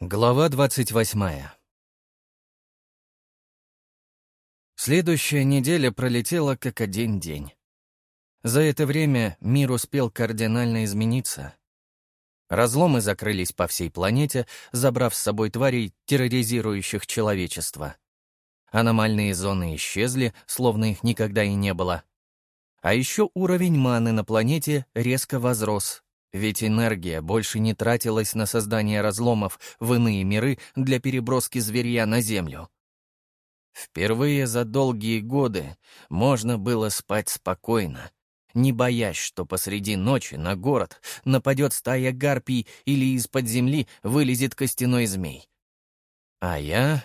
Глава двадцать восьмая Следующая неделя пролетела как один день. За это время мир успел кардинально измениться. Разломы закрылись по всей планете, забрав с собой тварей, терроризирующих человечество. Аномальные зоны исчезли, словно их никогда и не было. А еще уровень маны на планете резко возрос, ведь энергия больше не тратилась на создание разломов в иные миры для переброски зверья на Землю. Впервые за долгие годы можно было спать спокойно, не боясь, что посреди ночи на город нападет стая гарпий или из-под земли вылезет костяной змей. А я...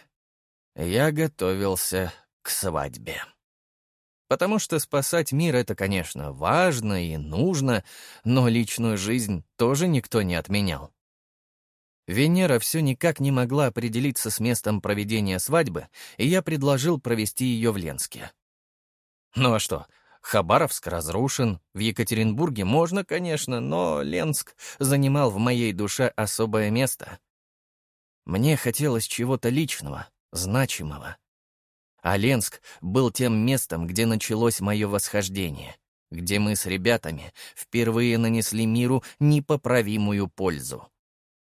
я готовился к свадьбе. Потому что спасать мир — это, конечно, важно и нужно, но личную жизнь тоже никто не отменял. Венера все никак не могла определиться с местом проведения свадьбы, и я предложил провести ее в Ленске. Ну а что, Хабаровск разрушен, в Екатеринбурге можно, конечно, но Ленск занимал в моей душе особое место. Мне хотелось чего-то личного, значимого. Оленск был тем местом, где началось мое восхождение, где мы с ребятами впервые нанесли миру непоправимую пользу.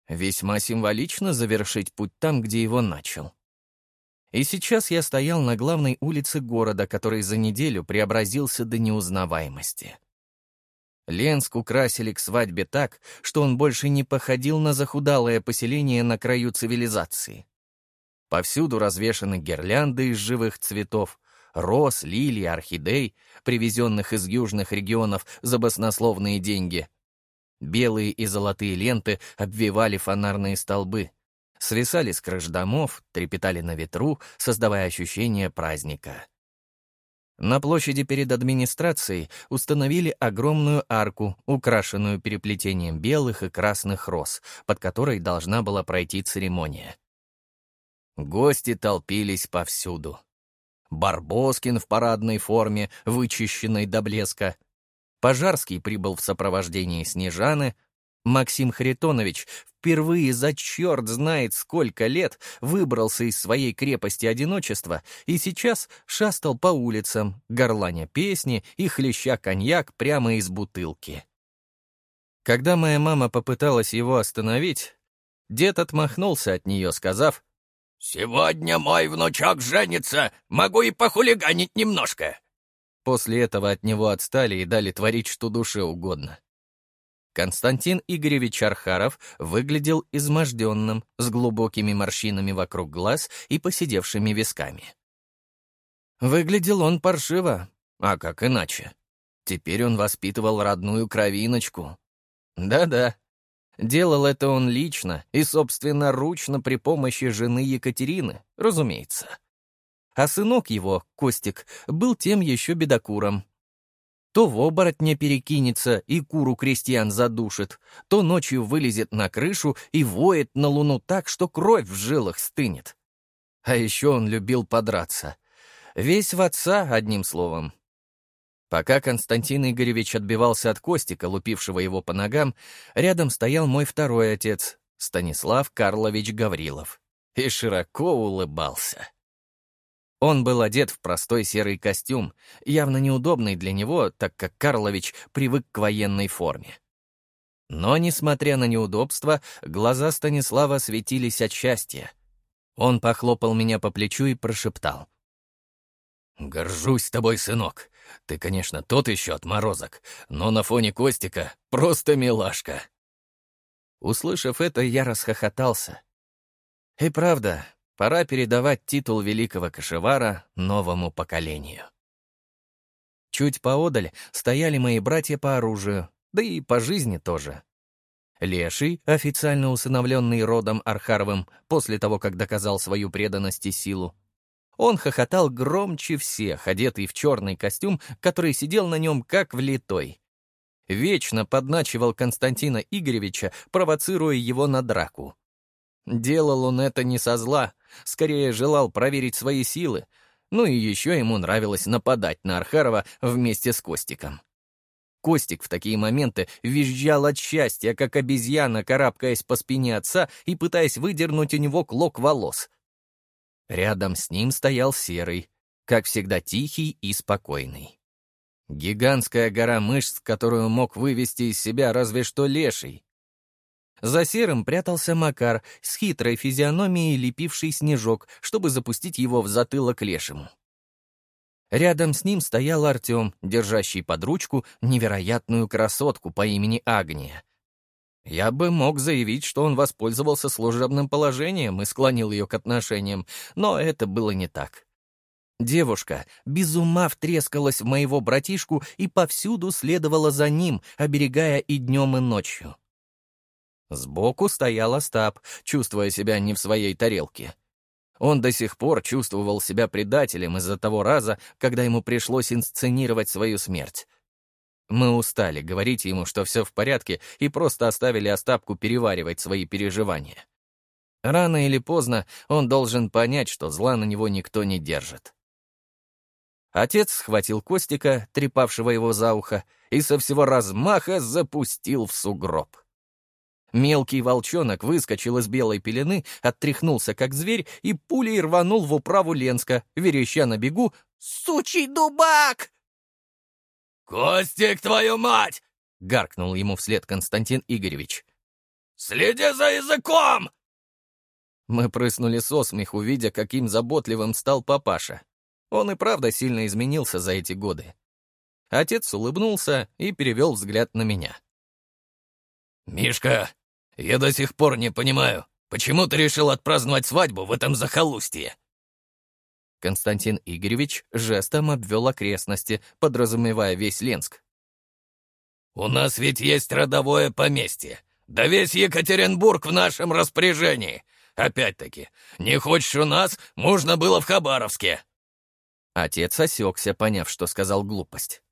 Весьма символично завершить путь там, где его начал. И сейчас я стоял на главной улице города, который за неделю преобразился до неузнаваемости. Ленск украсили к свадьбе так, что он больше не походил на захудалое поселение на краю цивилизации. Повсюду развешаны гирлянды из живых цветов, роз, лилий, орхидей, привезенных из южных регионов за баснословные деньги. Белые и золотые ленты обвивали фонарные столбы, свисали с крыш домов, трепетали на ветру, создавая ощущение праздника. На площади перед администрацией установили огромную арку, украшенную переплетением белых и красных роз, под которой должна была пройти церемония. Гости толпились повсюду. Барбоскин в парадной форме, вычищенной до блеска. Пожарский прибыл в сопровождении Снежаны. Максим Харитонович впервые за черт знает сколько лет выбрался из своей крепости одиночества и сейчас шастал по улицам, горланя песни и хлеща коньяк прямо из бутылки. Когда моя мама попыталась его остановить, дед отмахнулся от нее, сказав, «Сегодня мой внучок женится, могу и похулиганить немножко». После этого от него отстали и дали творить, что душе угодно. Константин Игоревич Архаров выглядел изможденным, с глубокими морщинами вокруг глаз и посидевшими висками. Выглядел он паршиво, а как иначе? Теперь он воспитывал родную кровиночку. Да-да, Делал это он лично и собственноручно при помощи жены Екатерины, разумеется. А сынок его, Костик, был тем еще бедокуром. То в оборотня перекинется и куру крестьян задушит, то ночью вылезет на крышу и воет на луну так, что кровь в жилах стынет. А еще он любил подраться. Весь в отца, одним словом. Пока Константин Игоревич отбивался от Костика, лупившего его по ногам, рядом стоял мой второй отец, Станислав Карлович Гаврилов, и широко улыбался. Он был одет в простой серый костюм, явно неудобный для него, так как Карлович привык к военной форме. Но, несмотря на неудобства, глаза Станислава светились от счастья. Он похлопал меня по плечу и прошептал. «Горжусь тобой, сынок. Ты, конечно, тот еще отморозок, но на фоне Костика просто милашка». Услышав это, я расхохотался. И правда, пора передавать титул великого кошевара новому поколению. Чуть поодаль стояли мои братья по оружию, да и по жизни тоже. Леший, официально усыновленный родом Архаровым после того, как доказал свою преданность и силу, он хохотал громче всех, одетый в черный костюм, который сидел на нем как влитой. Вечно подначивал Константина Игоревича, провоцируя его на драку. Делал он это не со зла, скорее желал проверить свои силы, ну и еще ему нравилось нападать на Архарова вместе с Костиком. Костик в такие моменты визжал от счастья, как обезьяна, карабкаясь по спине отца и пытаясь выдернуть у него клок волос. Рядом с ним стоял Серый, как всегда тихий и спокойный. Гигантская гора мышц, которую мог вывести из себя разве что леший. За серым прятался Макар с хитрой физиономией, лепивший снежок, чтобы запустить его в затылок лешему. Рядом с ним стоял Артем, держащий под ручку невероятную красотку по имени Агния. Я бы мог заявить, что он воспользовался служебным положением и склонил ее к отношениям, но это было не так. Девушка без ума втрескалась в моего братишку и повсюду следовала за ним, оберегая и днем, и ночью. Сбоку стоял Остап, чувствуя себя не в своей тарелке. Он до сих пор чувствовал себя предателем из-за того раза, когда ему пришлось инсценировать свою смерть. Мы устали говорить ему, что все в порядке, и просто оставили Остапку переваривать свои переживания. Рано или поздно он должен понять, что зла на него никто не держит. Отец схватил Костика, трепавшего его за ухо, и со всего размаха запустил в сугроб. Мелкий волчонок выскочил из белой пелены, оттряхнулся как зверь и пулей рванул в управу Ленска, вереща на бегу «Сучий дубак!» «Костик, твою мать!» — гаркнул ему вслед Константин Игоревич. «Следи за языком!» Мы прыснули со смеху, видя, каким заботливым стал папаша. Он и правда сильно изменился за эти годы. Отец улыбнулся и перевел взгляд на меня. «Мишка, я до сих пор не понимаю, почему ты решил отпраздновать свадьбу в этом захолустье?» Константин Игоревич жестом обвел окрестности, подразумевая весь Ленск. «У нас ведь есть родовое поместье. Да весь Екатеринбург в нашем распоряжении. Опять-таки, не хочешь у нас, можно было в Хабаровске». Отец осекся, поняв, что сказал глупость.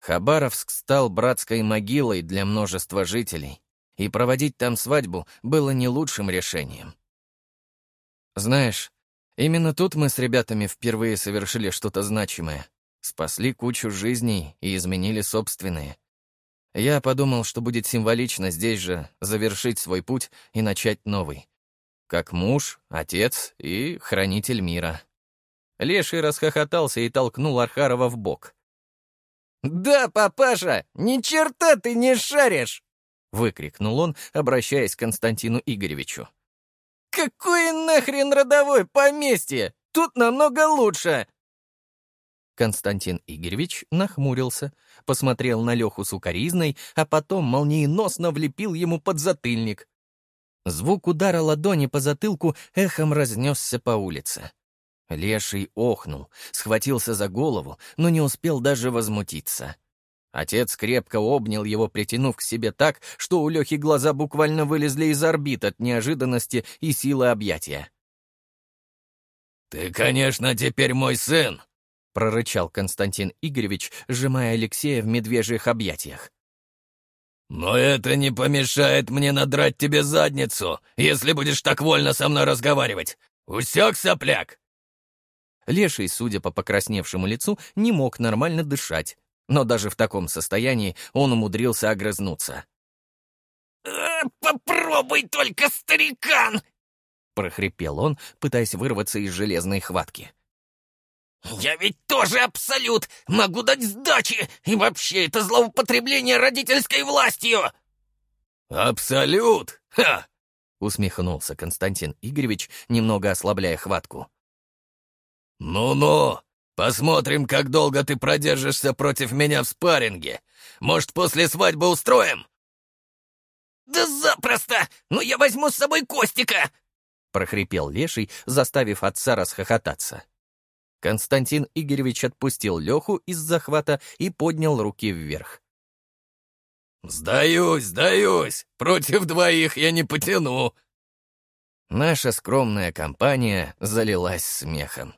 Хабаровск стал братской могилой для множества жителей, и проводить там свадьбу было не лучшим решением. Знаешь, именно тут мы с ребятами впервые совершили что-то значимое, спасли кучу жизней и изменили собственные. Я подумал, что будет символично здесь же завершить свой путь и начать новый. Как муж, отец и хранитель мира. Леший расхохотался и толкнул Архарова в бок. «Да, папаша, ни черта ты не шаришь!» — выкрикнул он, обращаясь к Константину Игоревичу. «Какое нахрен родовое поместье? Тут намного лучше!» Константин Игоревич нахмурился, посмотрел на Леху сукоризной, а потом молниеносно влепил ему под затыльник. Звук удара ладони по затылку эхом разнесся по улице. Леший охнул, схватился за голову, но не успел даже возмутиться. Отец крепко обнял его, притянув к себе так, что у Лехи глаза буквально вылезли из орбит от неожиданности и силы объятия. «Ты, конечно, теперь мой сын!» — прорычал Константин Игоревич, сжимая Алексея в медвежьих объятиях. «Но это не помешает мне надрать тебе задницу, если будешь так вольно со мной разговаривать. Усек, сопляк?» Леший, судя по покрасневшему лицу, не мог нормально дышать, но даже в таком состоянии он умудрился огрызнуться. «Э, «Попробуй только, старикан!» — прохрипел он, пытаясь вырваться из железной хватки. «Я ведь тоже абсолют! Могу дать сдачи! И вообще это злоупотребление родительской властью!» «Абсолют? Ха!» — усмехнулся Константин Игоревич, немного ослабляя хватку. «Ну-ну, Посмотрим, как долго ты продержишься против меня в спарринге. Может, после свадьбы устроим?» «Да запросто! Но я возьму с собой Костика!» — прохрипел Леший, заставив отца расхохотаться. Константин Игоревич отпустил Леху из захвата и поднял руки вверх. «Сдаюсь, сдаюсь! Против двоих я не потяну!» Наша скромная компания залилась смехом.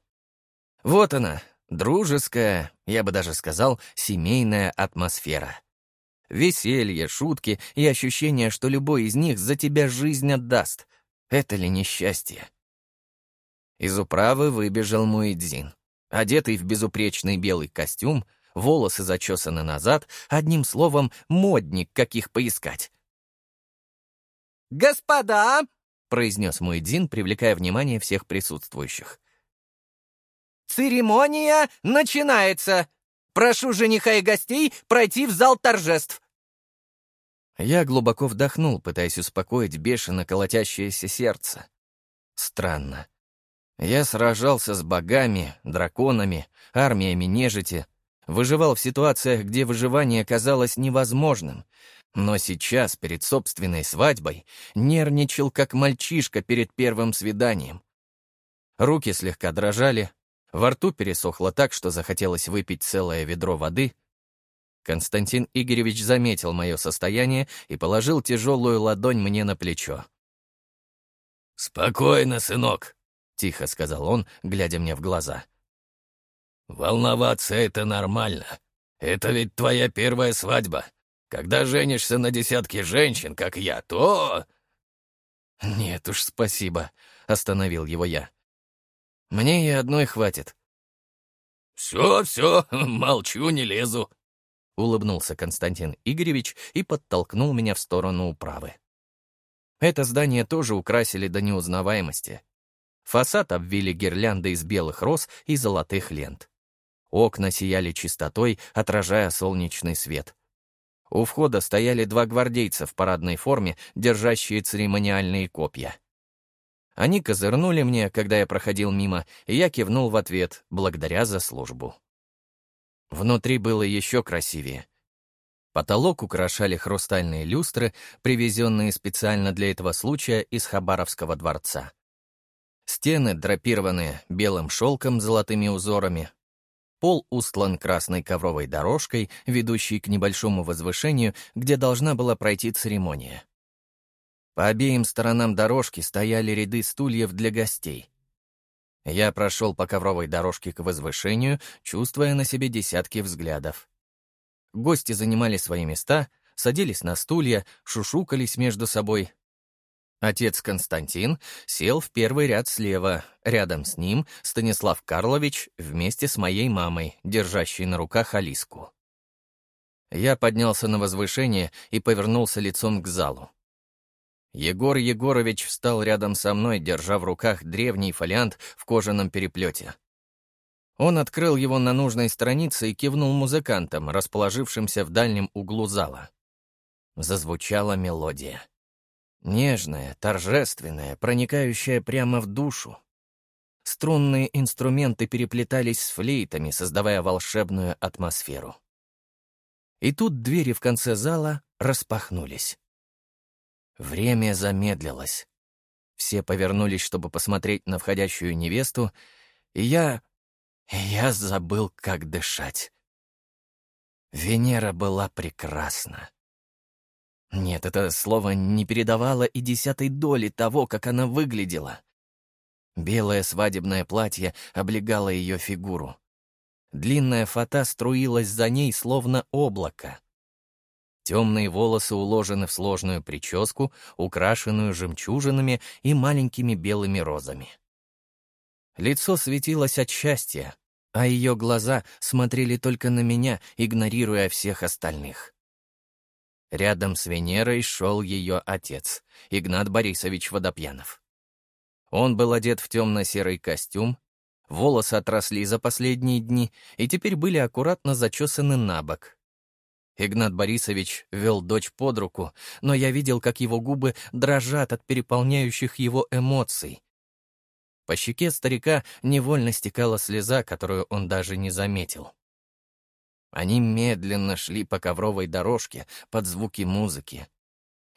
Вот она, дружеская, я бы даже сказал, семейная атмосфера. Веселье, шутки и ощущение, что любой из них за тебя жизнь отдаст. Это ли несчастье? Из управы выбежал Муэдзин. Одетый в безупречный белый костюм, волосы зачесаны назад, одним словом, модник, каких поискать. «Господа!» — произнес мой Дин, привлекая внимание всех присутствующих. «Церемония начинается! Прошу жениха и гостей пройти в зал торжеств!» Я глубоко вдохнул, пытаясь успокоить бешено колотящееся сердце. Странно. Я сражался с богами, драконами, армиями нежити, выживал в ситуациях, где выживание казалось невозможным, но сейчас, перед собственной свадьбой, нервничал, как мальчишка перед первым свиданием. Руки слегка дрожали, во рту пересохло так, что захотелось выпить целое ведро воды. Константин Игоревич заметил мое состояние и положил тяжелую ладонь мне на плечо. «Спокойно, сынок», — тихо сказал он, глядя мне в глаза. «Волноваться — это нормально. Это ведь твоя первая свадьба. Когда женишься на десятке женщин, как я, то...» «Нет уж, спасибо», — остановил его я. «Мне и одной хватит». «Все, все, молчу, не лезу», — улыбнулся Константин Игоревич и подтолкнул меня в сторону управы. Это здание тоже украсили до неузнаваемости. Фасад обвили гирлянды из белых роз и золотых лент. Окна сияли чистотой, отражая солнечный свет. У входа стояли два гвардейца в парадной форме, держащие церемониальные копья. Они козырнули мне, когда я проходил мимо, и я кивнул в ответ, благодаря за службу. Внутри было еще красивее. Потолок украшали хрустальные люстры, привезенные специально для этого случая из Хабаровского дворца. Стены драпированы белым шелком с золотыми узорами, Пол устлан красной ковровой дорожкой, ведущей к небольшому возвышению, где должна была пройти церемония. По обеим сторонам дорожки стояли ряды стульев для гостей. Я прошел по ковровой дорожке к возвышению, чувствуя на себе десятки взглядов. Гости занимали свои места, садились на стулья, шушукались между собой, Отец Константин сел в первый ряд слева, рядом с ним Станислав Карлович вместе с моей мамой, держащей на руках Алиску. Я поднялся на возвышение и повернулся лицом к залу. Егор Егорович встал рядом со мной, держа в руках древний фолиант в кожаном переплете. Он открыл его на нужной странице и кивнул музыкантам, расположившимся в дальнем углу зала. Зазвучала мелодия. Нежная, торжественная, проникающая прямо в душу. Струнные инструменты переплетались с флейтами, создавая волшебную атмосферу. И тут двери в конце зала распахнулись. Время замедлилось. Все повернулись, чтобы посмотреть на входящую невесту, и я... я забыл, как дышать. Венера была прекрасна. Нет, это слово не передавало и десятой доли того, как она выглядела. Белое свадебное платье облегало ее фигуру. Длинная фата струилась за ней, словно облако. Темные волосы уложены в сложную прическу, украшенную жемчужинами и маленькими белыми розами. Лицо светилось от счастья, а ее глаза смотрели только на меня, игнорируя всех остальных. Рядом с Венерой шел ее отец, Игнат Борисович Водопьянов. Он был одет в темно-серый костюм, волосы отросли за последние дни и теперь были аккуратно зачесаны на бок. Игнат Борисович вел дочь под руку, но я видел, как его губы дрожат от переполняющих его эмоций. По щеке старика невольно стекала слеза, которую он даже не заметил. Они медленно шли по ковровой дорожке под звуки музыки.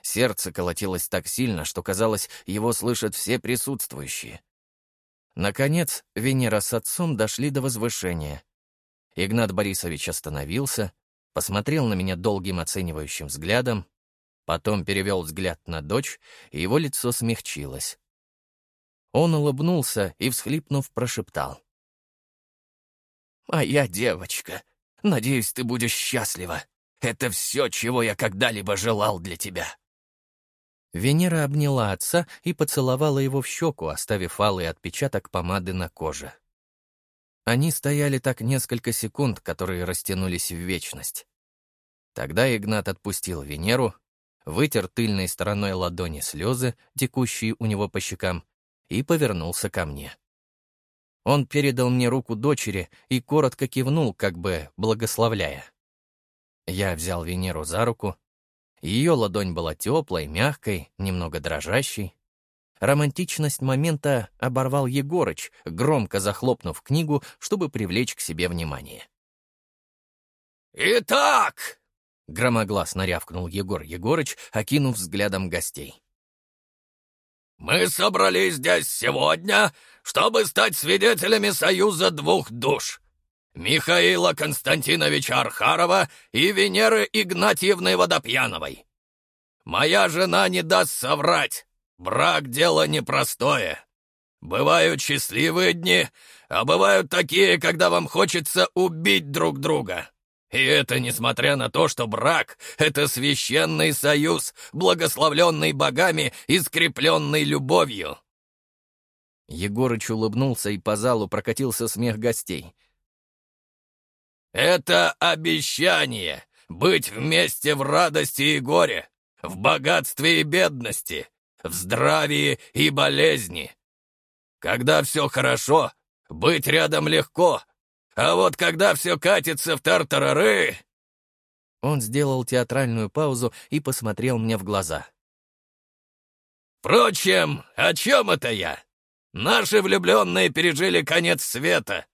Сердце колотилось так сильно, что, казалось, его слышат все присутствующие. Наконец, Венера с отцом дошли до возвышения. Игнат Борисович остановился, посмотрел на меня долгим оценивающим взглядом, потом перевел взгляд на дочь, и его лицо смягчилось. Он улыбнулся и, всхлипнув, прошептал. «Моя девочка, Надеюсь, ты будешь счастлива. Это все, чего я когда-либо желал для тебя». Венера обняла отца и поцеловала его в щеку, оставив алый отпечаток помады на коже. Они стояли так несколько секунд, которые растянулись в вечность. Тогда Игнат отпустил Венеру, вытер тыльной стороной ладони слезы, текущие у него по щекам, и повернулся ко мне. Он передал мне руку дочери и коротко кивнул, как бы благословляя. Я взял Венеру за руку. Ее ладонь была теплой, мягкой, немного дрожащей. Романтичность момента оборвал Егорыч, громко захлопнув книгу, чтобы привлечь к себе внимание. «Итак!» — громогласно рявкнул Егор Егорыч, окинув взглядом гостей. «Мы собрались здесь сегодня, чтобы стать свидетелями союза двух душ — Михаила Константиновича Архарова и Венеры Игнатьевны Водопьяновой. Моя жена не даст соврать. Брак — дело непростое. Бывают счастливые дни, а бывают такие, когда вам хочется убить друг друга. И это несмотря на то, что брак — это священный союз, благословленный богами и скрепленный любовью. Егорыч улыбнулся, и по залу прокатился смех гостей. «Это обещание — быть вместе в радости и горе, в богатстве и бедности, в здравии и болезни. Когда все хорошо, быть рядом легко, а вот когда все катится в тартарары...» Он сделал театральную паузу и посмотрел мне в глаза. «Впрочем, о чем это я? Наши влюбленные пережили конец света.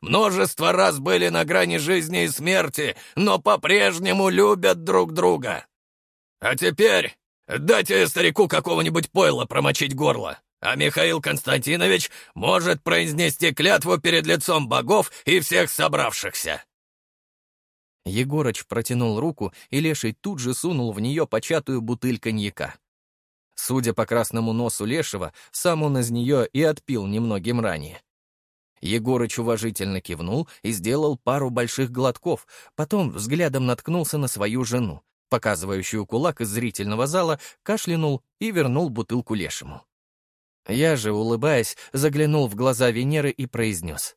Множество раз были на грани жизни и смерти, но по-прежнему любят друг друга. А теперь Дайте старику какого-нибудь пойла промочить горло, а Михаил Константинович может произнести клятву перед лицом богов и всех собравшихся». Егорыч протянул руку, и Леший тут же сунул в нее початую бутыль коньяка. Судя по красному носу Лешего, сам он из нее и отпил немногим ранее. Егорыч уважительно кивнул и сделал пару больших глотков, потом взглядом наткнулся на свою жену, показывающую кулак из зрительного зала, кашлянул и вернул бутылку лешему. Я же, улыбаясь, заглянул в глаза Венеры и произнес.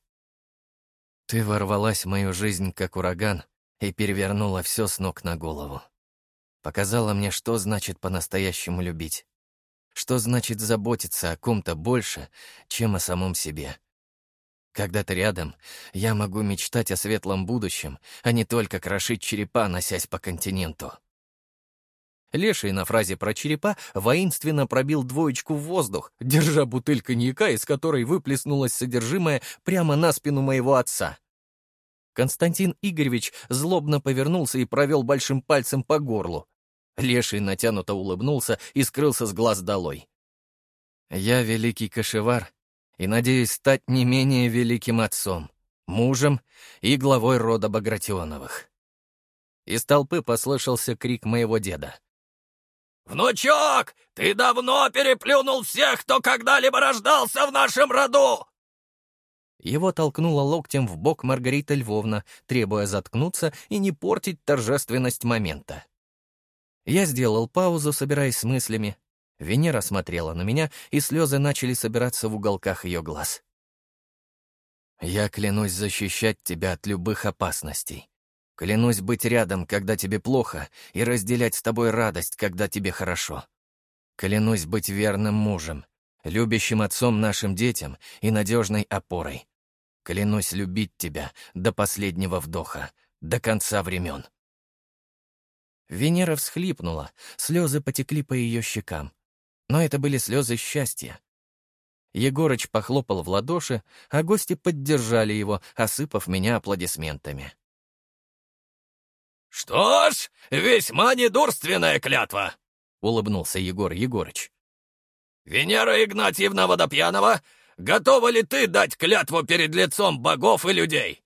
«Ты ворвалась в мою жизнь, как ураган, и перевернула все с ног на голову. Показала мне, что значит по-настоящему любить. Что значит заботиться о ком-то больше, чем о самом себе. Когда ты рядом, я могу мечтать о светлом будущем, а не только крошить черепа, носясь по континенту. Леший на фразе про черепа воинственно пробил двоечку в воздух, держа бутыль коньяка, из которой выплеснулось содержимое прямо на спину моего отца. Константин Игоревич злобно повернулся и провел большим пальцем по горлу. Леший натянуто улыбнулся и скрылся с глаз долой. «Я великий кошевар и надеюсь стать не менее великим отцом, мужем и главой рода Багратионовых». Из толпы послышался крик моего деда. «Внучок, ты давно переплюнул всех, кто когда-либо рождался в нашем роду!» Его толкнула локтем в бок Маргарита Львовна, требуя заткнуться и не портить торжественность момента. Я сделал паузу, собираясь с мыслями. Венера смотрела на меня, и слезы начали собираться в уголках ее глаз. «Я клянусь защищать тебя от любых опасностей. Клянусь быть рядом, когда тебе плохо, и разделять с тобой радость, когда тебе хорошо. Клянусь быть верным мужем, любящим отцом нашим детям и надежной опорой. Клянусь любить тебя до последнего вдоха, до конца времен. Венера всхлипнула, слезы потекли по ее щекам. Но это были слезы счастья. Егорыч похлопал в ладоши, а гости поддержали его, осыпав меня аплодисментами. «Что ж, весьма недурственная клятва», — улыбнулся Егор Егорыч. «Венера Игнатьевна Водопьянова, готова ли ты дать клятву перед лицом богов и людей?»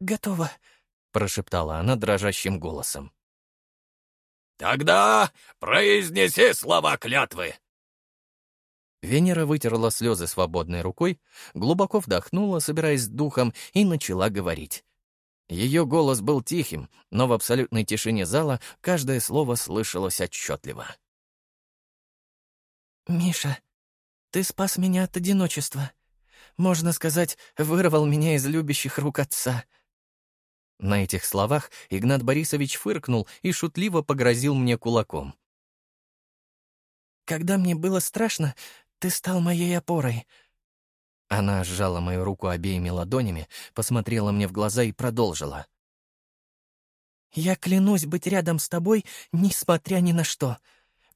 «Готова», — прошептала она дрожащим голосом. «Тогда произнеси слова клятвы!» Венера вытерла слезы свободной рукой, глубоко вдохнула, собираясь с духом, и начала говорить. Ее голос был тихим, но в абсолютной тишине зала каждое слово слышалось отчетливо. «Миша, ты спас меня от одиночества. можно сказать, вырвал меня из любящих рук отца». На этих словах Игнат Борисович фыркнул и шутливо погрозил мне кулаком. «Когда мне было страшно, ты стал моей опорой». Она сжала мою руку обеими ладонями, посмотрела мне в глаза и продолжила. «Я клянусь быть рядом с тобой, несмотря ни на что.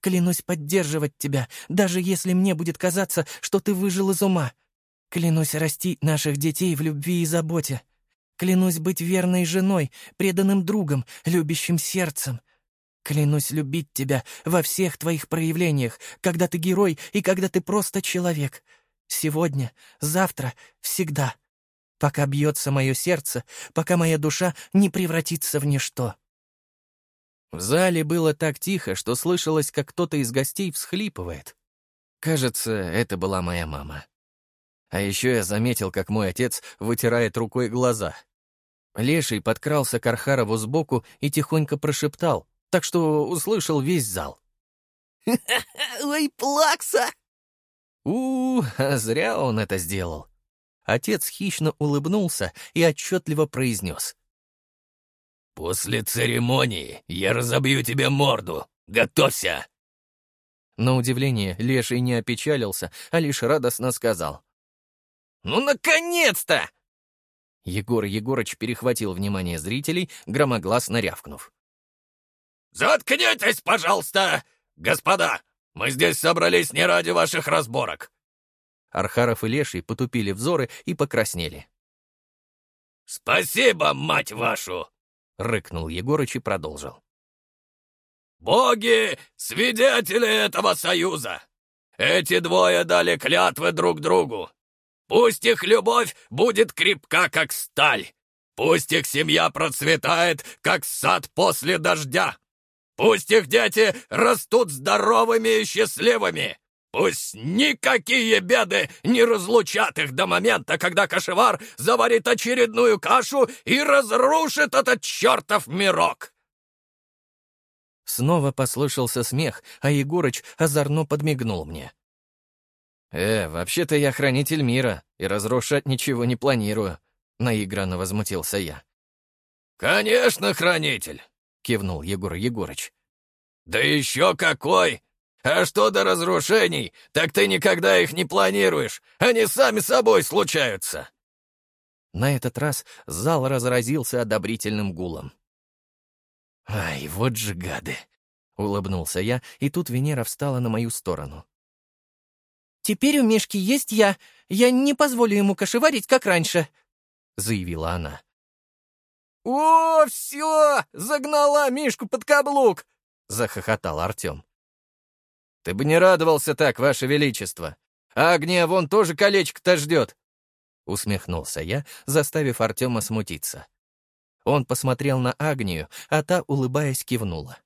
Клянусь поддерживать тебя, даже если мне будет казаться, что ты выжил из ума. Клянусь растить наших детей в любви и заботе. Клянусь быть верной женой, преданным другом, любящим сердцем. Клянусь любить тебя во всех твоих проявлениях, когда ты герой и когда ты просто человек. Сегодня, завтра, всегда. Пока бьется мое сердце, пока моя душа не превратится в ничто. В зале было так тихо, что слышалось, как кто-то из гостей всхлипывает. Кажется, это была моя мама. А еще я заметил, как мой отец вытирает рукой глаза. Леший подкрался к Архарову сбоку и тихонько прошептал, так что услышал весь зал. «Ой, плакса!» у, -у, а зря он это сделал. Отец хищно улыбнулся и отчетливо произнес. «После церемонии я разобью тебе морду. Готовься!» На удивление Леший не опечалился, а лишь радостно сказал. «Ну, наконец-то!» Егор Егорыч перехватил внимание зрителей, громогласно рявкнув. «Заткнитесь, пожалуйста! Господа, мы здесь собрались не ради ваших разборок!» Архаров и Леший потупили взоры и покраснели. «Спасибо, мать вашу!» — рыкнул Егорыч и продолжил. «Боги — свидетели этого союза! Эти двое дали клятвы друг другу. Пусть их любовь будет крепка, как сталь. Пусть их семья процветает, как сад после дождя. Пусть их дети растут здоровыми и счастливыми. Пусть никакие беды не разлучат их до момента, когда кошевар заварит очередную кашу и разрушит этот чертов мирок!» Снова послышался смех, а Егорыч озорно подмигнул мне. «Э, вообще-то я хранитель мира, и разрушать ничего не планирую», — наигранно возмутился я. «Конечно, хранитель!» — кивнул Егор Егорыч. «Да еще какой! А что до разрушений, так ты никогда их не планируешь, они сами собой случаются!» На этот раз зал разразился одобрительным гулом. «Ай, вот же гады!» — улыбнулся я, и тут Венера встала на мою сторону. «Теперь у Мишки есть я. Я не позволю ему кошеварить, как раньше», — заявила она. «О, все! Загнала Мишку под каблук!» — захохотал Артем. «Ты бы не радовался так, Ваше Величество. А вон тоже колечко-то ждет!» Усмехнулся я, заставив Артема смутиться. Он посмотрел на Агнию, а та, улыбаясь, кивнула.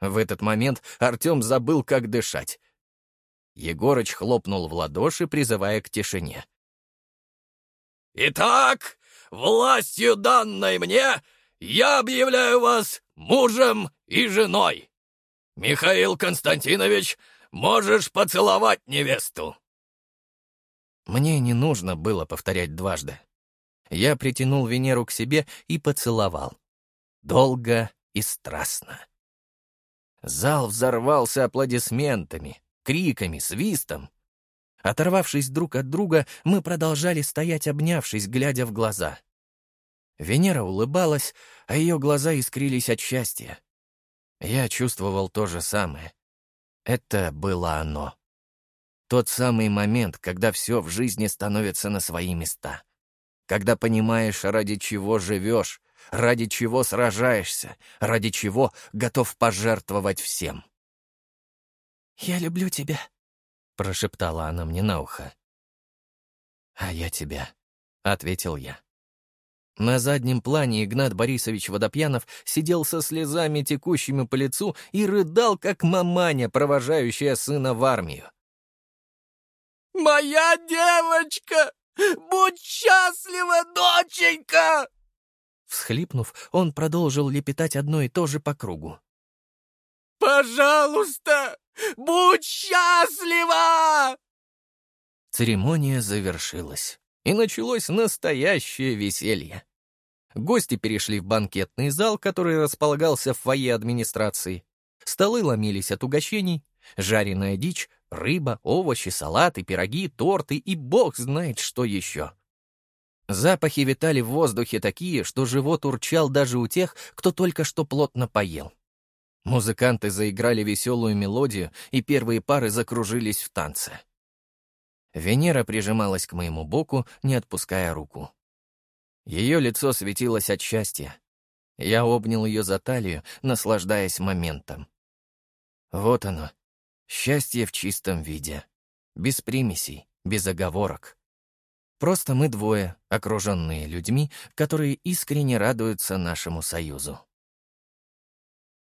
В этот момент Артем забыл, как дышать. Егорыч хлопнул в ладоши, призывая к тишине. «Итак, властью данной мне, я объявляю вас мужем и женой. Михаил Константинович, Можешь поцеловать невесту!» Мне не нужно было повторять дважды. Я притянул Венеру к себе и поцеловал. Долго и страстно. Зал взорвался аплодисментами, криками, свистом. Оторвавшись друг от друга, мы продолжали стоять, обнявшись, глядя в глаза. Венера улыбалась, а ее глаза искрились от счастья. Я чувствовал то же самое. Это было оно. Тот самый момент, когда все в жизни становится на свои места. Когда понимаешь, ради чего живешь, ради чего сражаешься, ради чего готов пожертвовать всем. «Я люблю тебя», — прошептала она мне на ухо. «А я тебя», — ответил я. На заднем плане Игнат Борисович Водопьянов сидел со слезами, текущими по лицу, и рыдал, как маманя, провожающая сына в армию. «Моя девочка! Будь счастлива, доченька!» Всхлипнув, он продолжил лепетать одно и то же по кругу. «Пожалуйста, будь счастлива!» Церемония завершилась. И началось настоящее веселье. Гости перешли в банкетный зал, который располагался в фойе администрации. Столы ломились от угощений, жареная дичь, рыба, овощи, салаты, пироги, торты и бог знает что еще. Запахи витали в воздухе такие, что живот урчал даже у тех, кто только что плотно поел. Музыканты заиграли веселую мелодию, и первые пары закружились в танце. Венера прижималась к моему боку, не отпуская руку. Ее лицо светилось от счастья. Я обнял ее за талию, наслаждаясь моментом. Вот оно, счастье в чистом виде. Без примесей, без оговорок. Просто мы двое, окруженные людьми, которые искренне радуются нашему союзу.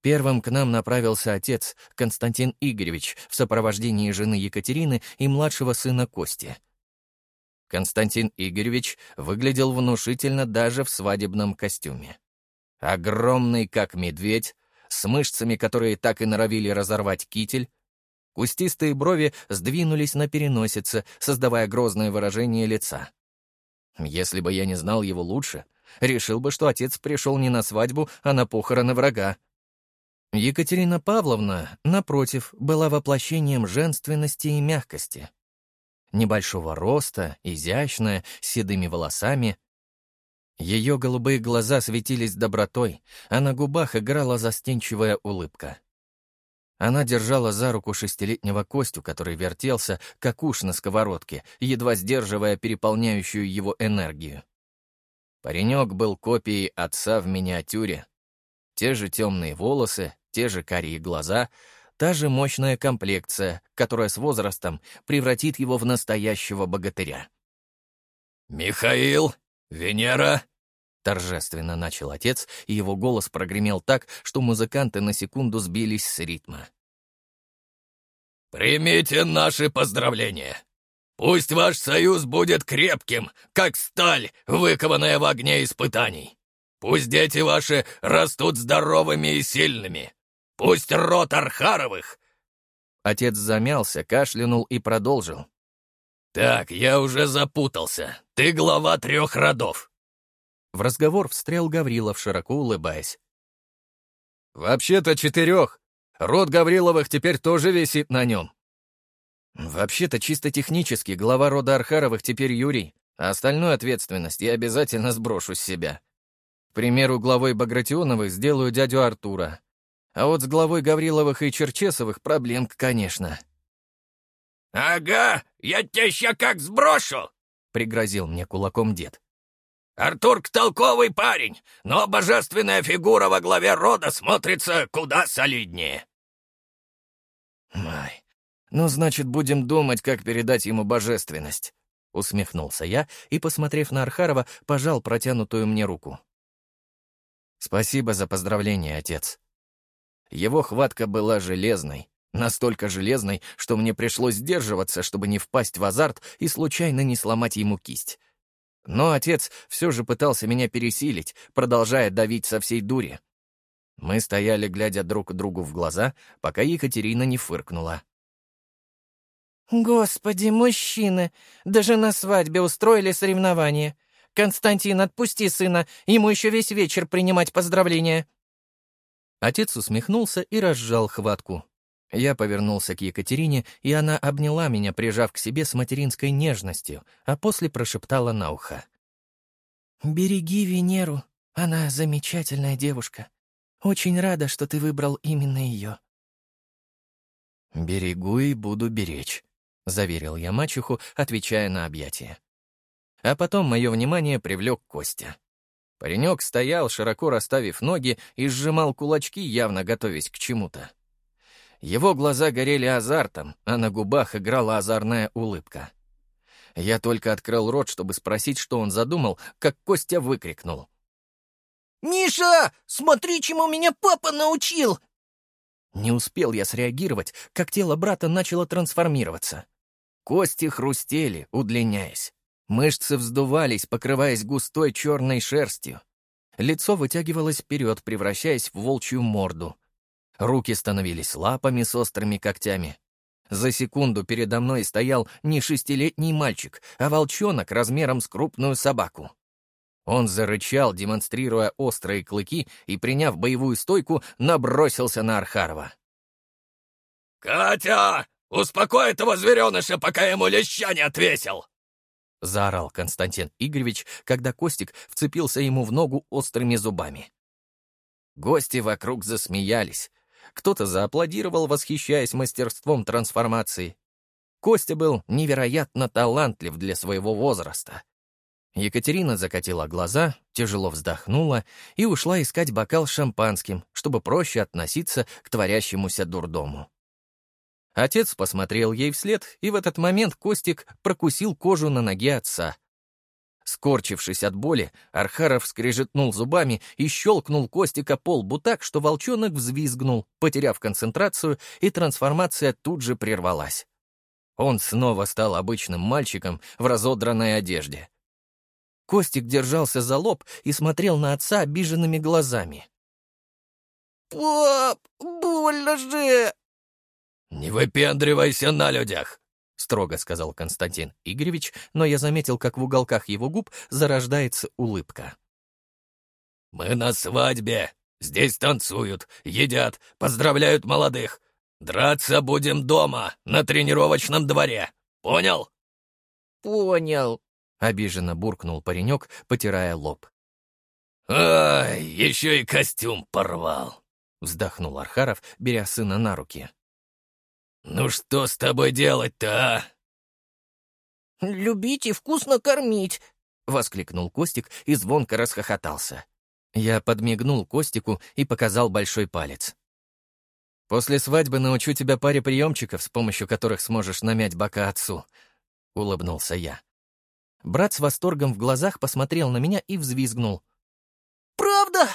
Первым к нам направился отец, Константин Игоревич, в сопровождении жены Екатерины и младшего сына Кости. Константин Игоревич выглядел внушительно даже в свадебном костюме. Огромный, как медведь, с мышцами, которые так и норовили разорвать китель, Кустистые брови сдвинулись на переносице, создавая грозное выражение лица. Если бы я не знал его лучше, решил бы, что отец пришел не на свадьбу, а на похороны врага. Екатерина Павловна, напротив, была воплощением женственности и мягкости. Небольшого роста, изящная, с седыми волосами. Ее голубые глаза светились добротой, а на губах играла застенчивая улыбка. Она держала за руку шестилетнего Костю, который вертелся, как уж на сковородке, едва сдерживая переполняющую его энергию. Паренек был копией отца в миниатюре. Те же темные волосы, те же карие глаза, та же мощная комплекция, которая с возрастом превратит его в настоящего богатыря. «Михаил! Венера!» Торжественно начал отец, и его голос прогремел так, что музыканты на секунду сбились с ритма. «Примите наши поздравления! Пусть ваш союз будет крепким, как сталь, выкованная в огне испытаний! Пусть дети ваши растут здоровыми и сильными! Пусть род Архаровых!» Отец замялся, кашлянул и продолжил. «Так, я уже запутался. Ты глава трех родов. В разговор встрял Гаврилов, широко улыбаясь. «Вообще-то четырех. Род Гавриловых теперь тоже висит на нем». «Вообще-то чисто технически глава рода Архаровых теперь Юрий, а остальную ответственность я обязательно сброшу с себя. Примеру, главой Багратионовых сделаю дядю Артура. А вот с главой Гавриловых и Черчесовых проблем, конечно». «Ага, я тебя ща как сброшу!» — пригрозил мне кулаком дед. Артурк толковый парень, но божественная фигура во главе рода смотрится куда солиднее. Май, ну, значит, будем думать, как передать ему божественность. Усмехнулся я и, посмотрев на Архарова, пожал протянутую мне руку. Спасибо за поздравление, отец. Его хватка была железной, настолько железной, что мне пришлось сдерживаться, чтобы не впасть в азарт и случайно не сломать ему кисть. Но отец все же пытался меня пересилить, продолжая давить со всей дури. Мы стояли, глядя друг другу в глаза, пока Екатерина не фыркнула. «Господи, мужчины! Даже на свадьбе устроили соревнования. Константин, отпусти сына, ему еще весь вечер принимать поздравления». Отец усмехнулся и разжал хватку. Я повернулся к Екатерине, и она обняла меня, прижав к себе с материнской нежностью, а после прошептала на ухо. «Береги Венеру, она замечательная девушка. Очень рада, что ты выбрал именно ее». «Берегу и буду беречь», — заверил я мачеху, отвечая на объятие. А потом мое внимание привлек Костя. Паренек стоял, широко расставив ноги, и сжимал кулачки, явно готовясь к чему-то. Его глаза горели азартом, а на губах играла озорная улыбка. Я только открыл рот, чтобы спросить, что он задумал, как Костя выкрикнул. «Миша, смотри, чему меня папа научил!» Не успел я среагировать, как тело брата начало трансформироваться. Кости хрустели, удлиняясь. Мышцы вздувались, покрываясь густой черной шерстью. Лицо вытягивалось вперед, превращаясь в волчью морду. Руки становились лапами с острыми когтями. За секунду передо мной стоял не шестилетний мальчик, а волчонок размером с крупную собаку. Он зарычал, демонстрируя острые клыки, и, приняв боевую стойку, набросился на Архарова. «Катя, успокой этого звереныша, пока ему леща не отвесил!» — заорал Константин Игоревич, когда Костик вцепился ему в ногу острыми зубами. Гости вокруг засмеялись. Кто-то зааплодировал, восхищаясь мастерством трансформации. Костя был невероятно талантлив для своего возраста. Екатерина закатила глаза, тяжело вздохнула и ушла искать бокал с шампанским, чтобы проще относиться к творящемуся дурдому. Отец посмотрел ей вслед, и в этот момент Костик прокусил кожу на ноге отца. Скорчившись от боли, Архаров скрежетнул зубами и щелкнул Костика по лбу так, что волчонок взвизгнул, потеряв концентрацию, и трансформация тут же прервалась. Он снова стал обычным мальчиком в разодранной одежде. Костик держался за лоб и смотрел на отца обиженными глазами. «Пап, больно же!» «Не выпендривайся на людях!» — строго сказал Константин Игоревич, но я заметил, как в уголках его губ зарождается улыбка. «Мы на свадьбе. Здесь танцуют, едят, поздравляют молодых. Драться будем дома, на тренировочном дворе. Понял?» «Понял», — обиженно буркнул паренек, потирая лоб. «Ай, еще и костюм порвал!» — вздохнул Архаров, беря сына на руки. «Ну что с тобой делать-то, а?» «Любить и вкусно кормить!» — воскликнул Костик и звонко расхохотался. Я подмигнул Костику и показал большой палец. «После свадьбы научу тебя паре приемчиков, с помощью которых сможешь намять бока отцу», — улыбнулся я. Брат с восторгом в глазах посмотрел на меня и взвизгнул. «Правда?»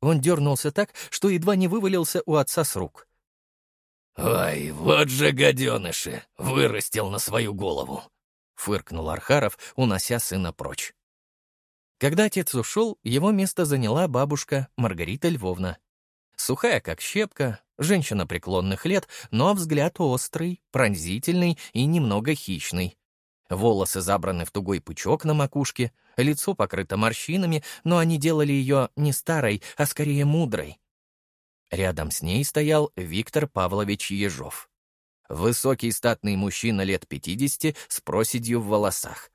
Он дернулся так, что едва не вывалился у отца с рук. «Ой, вот же гаденыши! Вырастил на свою голову!» — фыркнул Архаров, унося сына прочь. Когда отец ушел, его место заняла бабушка Маргарита Львовна. Сухая, как щепка, женщина преклонных лет, но взгляд острый, пронзительный и немного хищный. Волосы забраны в тугой пучок на макушке, лицо покрыто морщинами, но они делали ее не старой, а скорее мудрой. Рядом с ней стоял Виктор Павлович Ежов. Высокий статный мужчина лет 50 с проседью в волосах.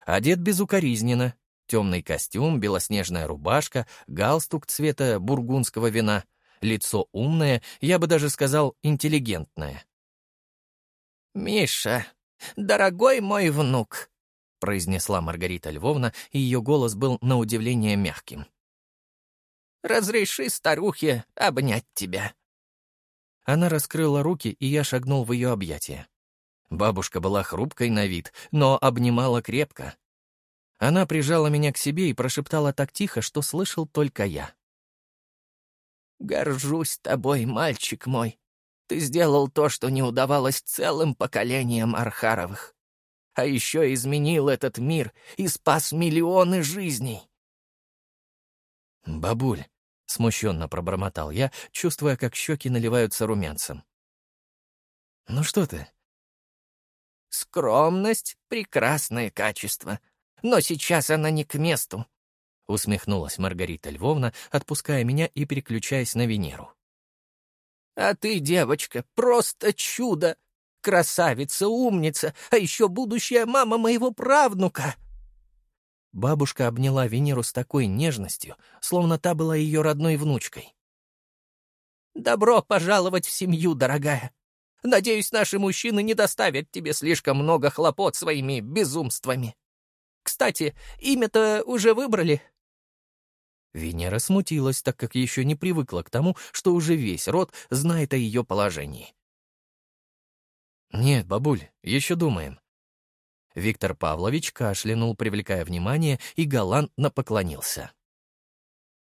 Одет безукоризненно. Темный костюм, белоснежная рубашка, галстук цвета бургундского вина. Лицо умное, я бы даже сказал, интеллигентное. «Миша, дорогой мой внук», — произнесла Маргарита Львовна, и ее голос был на удивление мягким. «Разреши старухе обнять тебя». Она раскрыла руки, и я шагнул в ее объятия. Бабушка была хрупкой на вид, но обнимала крепко. Она прижала меня к себе и прошептала так тихо, что слышал только я. «Горжусь тобой, мальчик мой. Ты сделал то, что не удавалось целым поколениям Архаровых. А еще изменил этот мир и спас миллионы жизней. «Бабуль», — смущенно пробормотал я, чувствуя, как щеки наливаются румянцем. «Ну что ты?» «Скромность — прекрасное качество, но сейчас она не к месту», — усмехнулась Маргарита Львовна, отпуская меня и переключаясь на Венеру. А ты, девочка, просто чудо! Красавица, умница, а еще будущая мама моего правнука!» Бабушка обняла Венеру с такой нежностью, словно та была ее родной внучкой. «Добро пожаловать в семью, дорогая. Надеюсь, наши мужчины не доставят тебе слишком много хлопот своими безумствами. Кстати, имя-то уже выбрали?» Венера смутилась, так как еще не привыкла к тому, что уже весь род знает о ее положении. «Нет, бабуль, еще думаем». Виктор Павлович кашлянул, привлекая внимание, и галантно поклонился.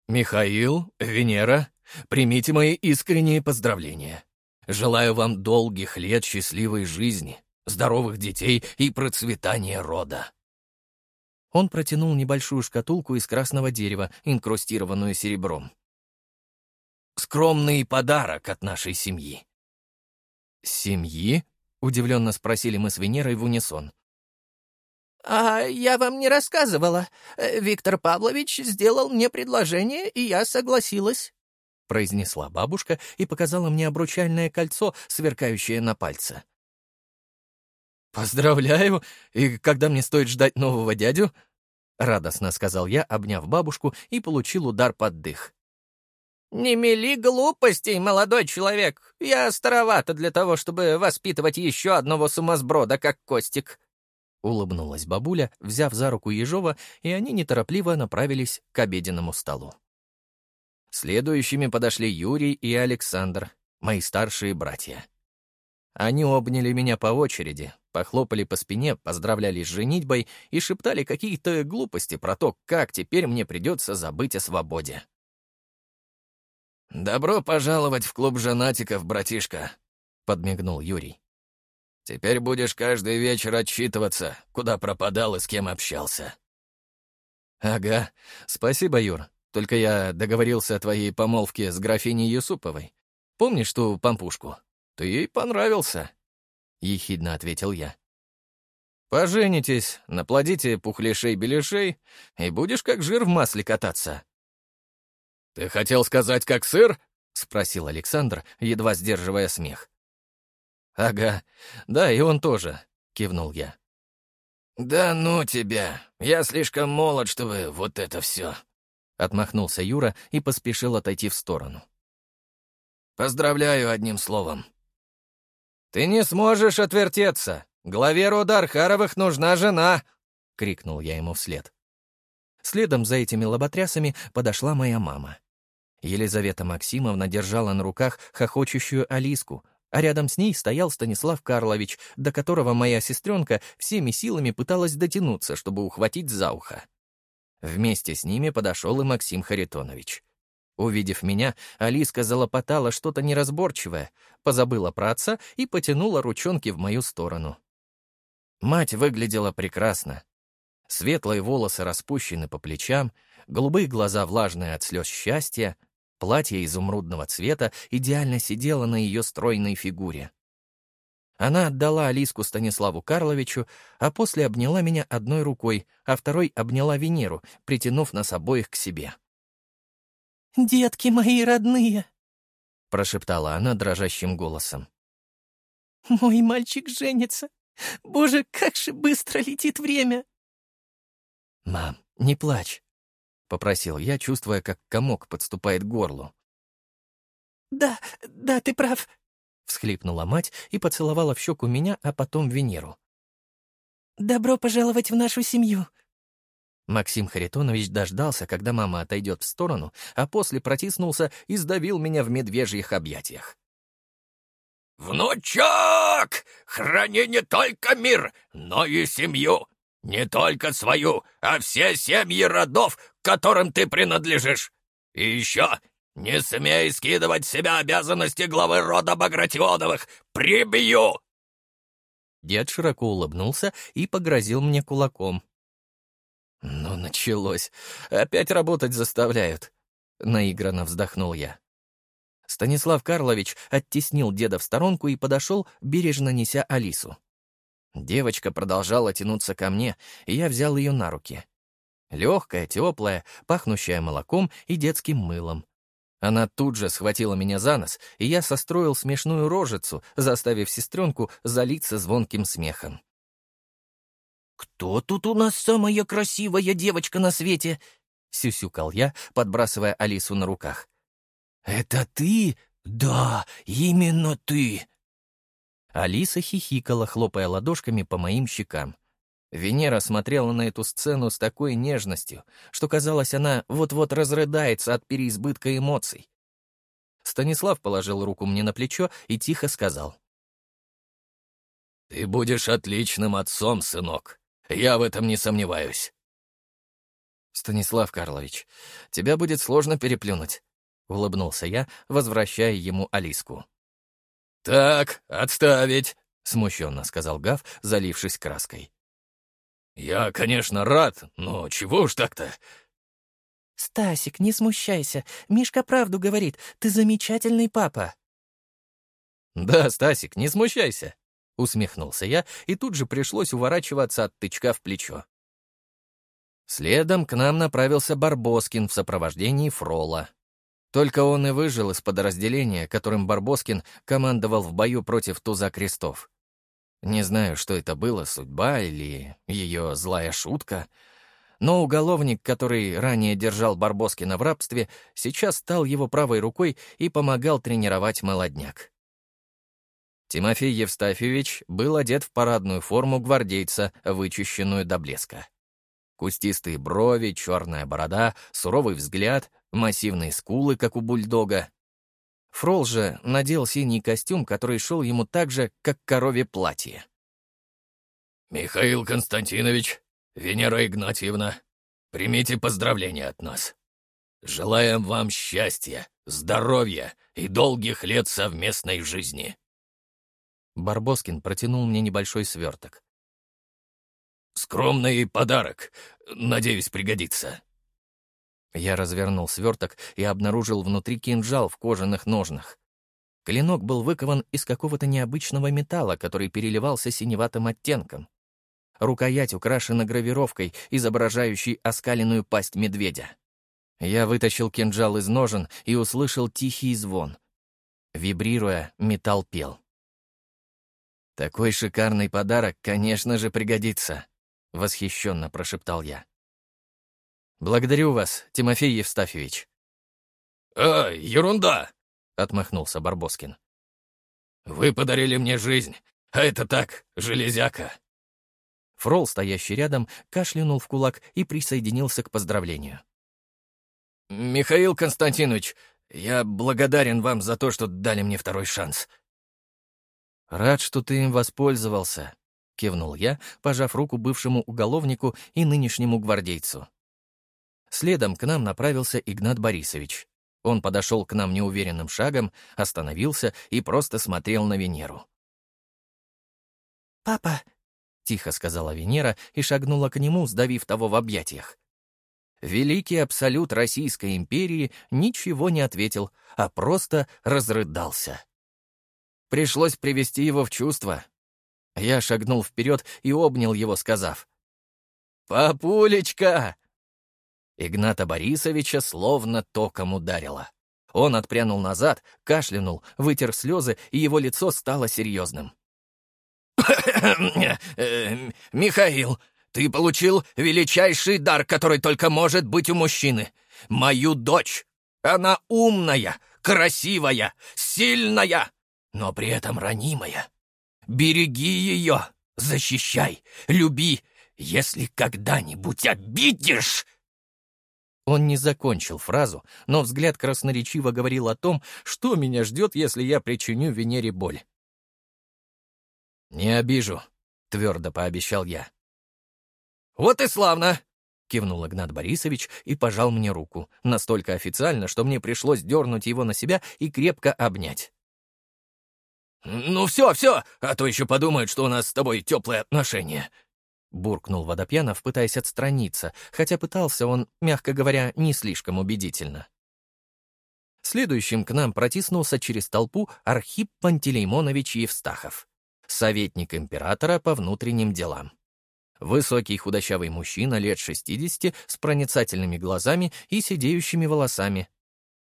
«Михаил, Венера, примите мои искренние поздравления. Желаю вам долгих лет счастливой жизни, здоровых детей и процветания рода. Он протянул небольшую шкатулку из красного дерева, инкрустированную серебром. «Скромный подарок от нашей семьи». «Семьи?» удивленно спросили мы с Венерой в унисон. «А я вам не рассказывала. Э, Виктор Павлович сделал мне предложение, и я согласилась», — произнесла бабушка и показала мне обручальное кольцо, сверкающее на пальце. «Поздравляю! И когда мне стоит ждать нового дядю?» — радостно сказал я, обняв бабушку, и получил удар под дых. «Не мели глупостей, молодой человек. Я старовата для того, чтобы воспитывать еще одного сумасброда, как Костик», — улыбнулась бабуля, взяв за руку Ежова, и они неторопливо направились к обеденному столу. Следующими подошли Юрий и Александр, мои старшие братья. Они обняли меня по очереди, похлопали по спине, поздравляли с женитьбой и шептали какие-то глупости про то, как теперь мне придется забыть о свободе. «Добро пожаловать в клуб женатиков, братишка», — подмигнул Юрий. «Теперь будешь каждый вечер отчитываться, куда пропадал и с кем общался». «Ага, спасибо, Юр. Только я договорился о твоей помолвке с графиней Юсуповой. Помнишь ту пампушку? Ты ей понравился», — ехидно ответил я. «Поженитесь, наплодите пухлешей-беляшей, и будешь как жир в масле кататься». «Ты хотел сказать, как сыр?» — спросил Александр, едва сдерживая смех. «Ага, да, и он тоже», — кивнул я. «Да ну тебя! Я слишком молод, чтобы вот это все!» Отмахнулся Юра и поспешил отойти в сторону. «Поздравляю одним словом». «Ты не сможешь отвертеться! Главе рода Архаровых нужна жена!» — крикнул я ему вслед. Следом за этими лоботрясами подошла моя мама. Елизавета Максимовна держала на руках хохочущую Алиску, а рядом с ней стоял Станислав Карлович, до которого моя сестренка всеми силами пыталась дотянуться, чтобы ухватить за ухо. Вместе с ними подошел и Максим Харитонович. Увидев меня, Алиска залопотала что-то неразборчивое, позабыла про и потянула ручонки в мою сторону. Мать выглядела прекрасно. Светлые волосы распущены по плечам, голубые глаза влажные от слез счастья, Платье изумрудного цвета идеально сидело на ее стройной фигуре. Она отдала Алиску Станиславу Карловичу, а после обняла меня одной рукой, а второй обняла Венеру, притянув нас обоих к себе. «Детки мои родные!» — прошептала она дрожащим голосом. «Мой мальчик женится! Боже, как же быстро летит время!» «Мам, не плачь!» — попросил я, чувствуя, как комок подступает к горлу. «Да, да, ты прав», — всхлипнула мать и поцеловала в щеку меня, а потом Венеру. «Добро пожаловать в нашу семью». Максим Харитонович дождался, когда мама отойдет в сторону, а после протиснулся и сдавил меня в медвежьих объятиях. «Внучок! Храни не только мир, но и семью! Не только свою, а все семьи родов, которым ты принадлежишь. И еще не смей скидывать с себя обязанности главы рода Багратионовых. Прибью!» Дед широко улыбнулся и погрозил мне кулаком. «Ну, началось. Опять работать заставляют», — наигранно вздохнул я. Станислав Карлович оттеснил деда в сторонку и подошел, бережно неся Алису. Девочка продолжала тянуться ко мне, и я взял ее на руки. Легкая, теплая, пахнущая молоком и детским мылом. Она тут же схватила меня за нос, и я состроил смешную рожицу, заставив сестренку залиться звонким смехом. «Кто тут у нас самая красивая девочка на свете?» — сюсюкал я, подбрасывая Алису на руках. «Это ты? Да, именно ты!» Алиса хихикала, хлопая ладошками по моим щекам. Венера смотрела на эту сцену с такой нежностью, что казалось, она вот-вот разрыдается от переизбытка эмоций. Станислав положил руку мне на плечо и тихо сказал. «Ты будешь отличным отцом, сынок. Я в этом не сомневаюсь». «Станислав Карлович, тебя будет сложно переплюнуть», — улыбнулся я, возвращая ему Алиску. «Так, отставить», — смущенно сказал Гав, залившись краской. «Я, конечно, рад, но чего уж так-то?» «Стасик, не смущайся. Мишка правду говорит. Ты замечательный папа». «Да, Стасик, не смущайся», —— усмехнулся я, и тут же пришлось уворачиваться от тычка в плечо. Следом к нам направился Барбоскин в сопровождении Фрола. Только он и выжил из подразделения, которым Барбоскин командовал в бою против Туза Крестов. Не знаю, что это было, судьба или ее злая шутка, но уголовник, который ранее держал Барбоскина в рабстве, сейчас стал его правой рукой и помогал тренировать молодняк. Тимофей Евстафьевич был одет в парадную форму гвардейца, вычищенную до блеска. Кустистые брови, черная борода, суровый взгляд, массивные скулы, как у бульдога. Фрол же надел синий костюм, который шел ему так же, как корове платье. «Михаил Константинович, Венера Игнатьевна, примите поздравления от нас. Желаем вам счастья, здоровья и долгих лет совместной жизни». Барбоскин протянул мне небольшой сверток. «Скромный подарок. Надеюсь, пригодится». Я развернул сверток и обнаружил внутри кинжал в кожаных ножнах. Клинок был выкован из какого-то необычного металла, который переливался синеватым оттенком. Рукоять украшена гравировкой, изображающей оскаленную пасть медведя. Я вытащил кинжал из ножен и услышал тихий звон. Вибрируя, металл пел. «Такой шикарный подарок, конечно же, пригодится», — восхищенно прошептал я. «Благодарю вас, Тимофей Евстафьевич». «А, ерунда!» — отмахнулся Барбоскин. «Вы подарили мне жизнь, а это так, железяка». Фрол, стоящий рядом, кашлянул в кулак и присоединился к поздравлению. «Михаил Константинович, я благодарен вам за то, что дали мне второй шанс», «Рад, что ты им воспользовался», — кивнул я, пожав руку бывшему уголовнику и нынешнему гвардейцу. Следом к нам направился Игнат Борисович. Он подошел к нам неуверенным шагом, остановился и просто смотрел на Венеру. «Папа», — тихо сказала Венера и шагнула к нему, сдавив того в объятиях. Великий абсолют Российской империи ничего не ответил, а просто разрыдался. Пришлось привести его в чувство. Я шагнул вперед и обнял его, сказав. «Папулечка!» Игната Борисовича словно током ударило. Он отпрянул назад, кашлянул, вытер слезы, и его лицо стало серьезным. «Михаил, ты получил величайший дар, который только может быть у мужчины. Мою дочь. Она умная, красивая, сильная но при этом ранимая. Береги ее, защищай, люби, если когда-нибудь обидишь...» Он не закончил фразу, но взгляд красноречиво говорил о том, что меня ждет, если я причиню Венере боль. «Не обижу», — твердо пообещал я. «Вот и славно!» — кивнул Игнат Борисович и пожал мне руку, настолько официально, что мне пришлось дернуть его на себя и крепко обнять. «Ну все, все, а то еще подумают, что у нас с тобой теплые отношения», — буркнул Водопьянов, пытаясь отстраниться, хотя пытался он, мягко говоря, не слишком убедительно. Следующим к нам протиснулся через толпу Архип Пантелеймонович Евстахов, советник императора по внутренним делам. Высокий худощавый мужчина лет 60 с проницательными глазами и сидеющими волосами.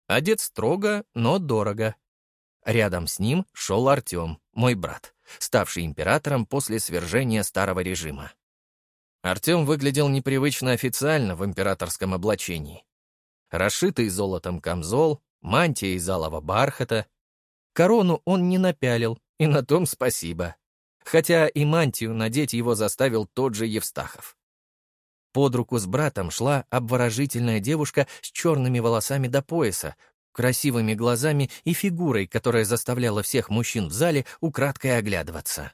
Одет строго, но дорого. Рядом с ним шел Артем, мой брат, ставший императором после свержения старого режима. Артем выглядел непривычно официально в императорском облачении. Расшитый золотом камзол, мантия из алого бархата. Корону он не напялил, и на том спасибо. Хотя и мантию надеть его заставил тот же Евстахов. Под руку с братом шла обворожительная девушка с черными волосами до пояса, красивыми глазами и фигурой, которая заставляла всех мужчин в зале украдкой оглядываться.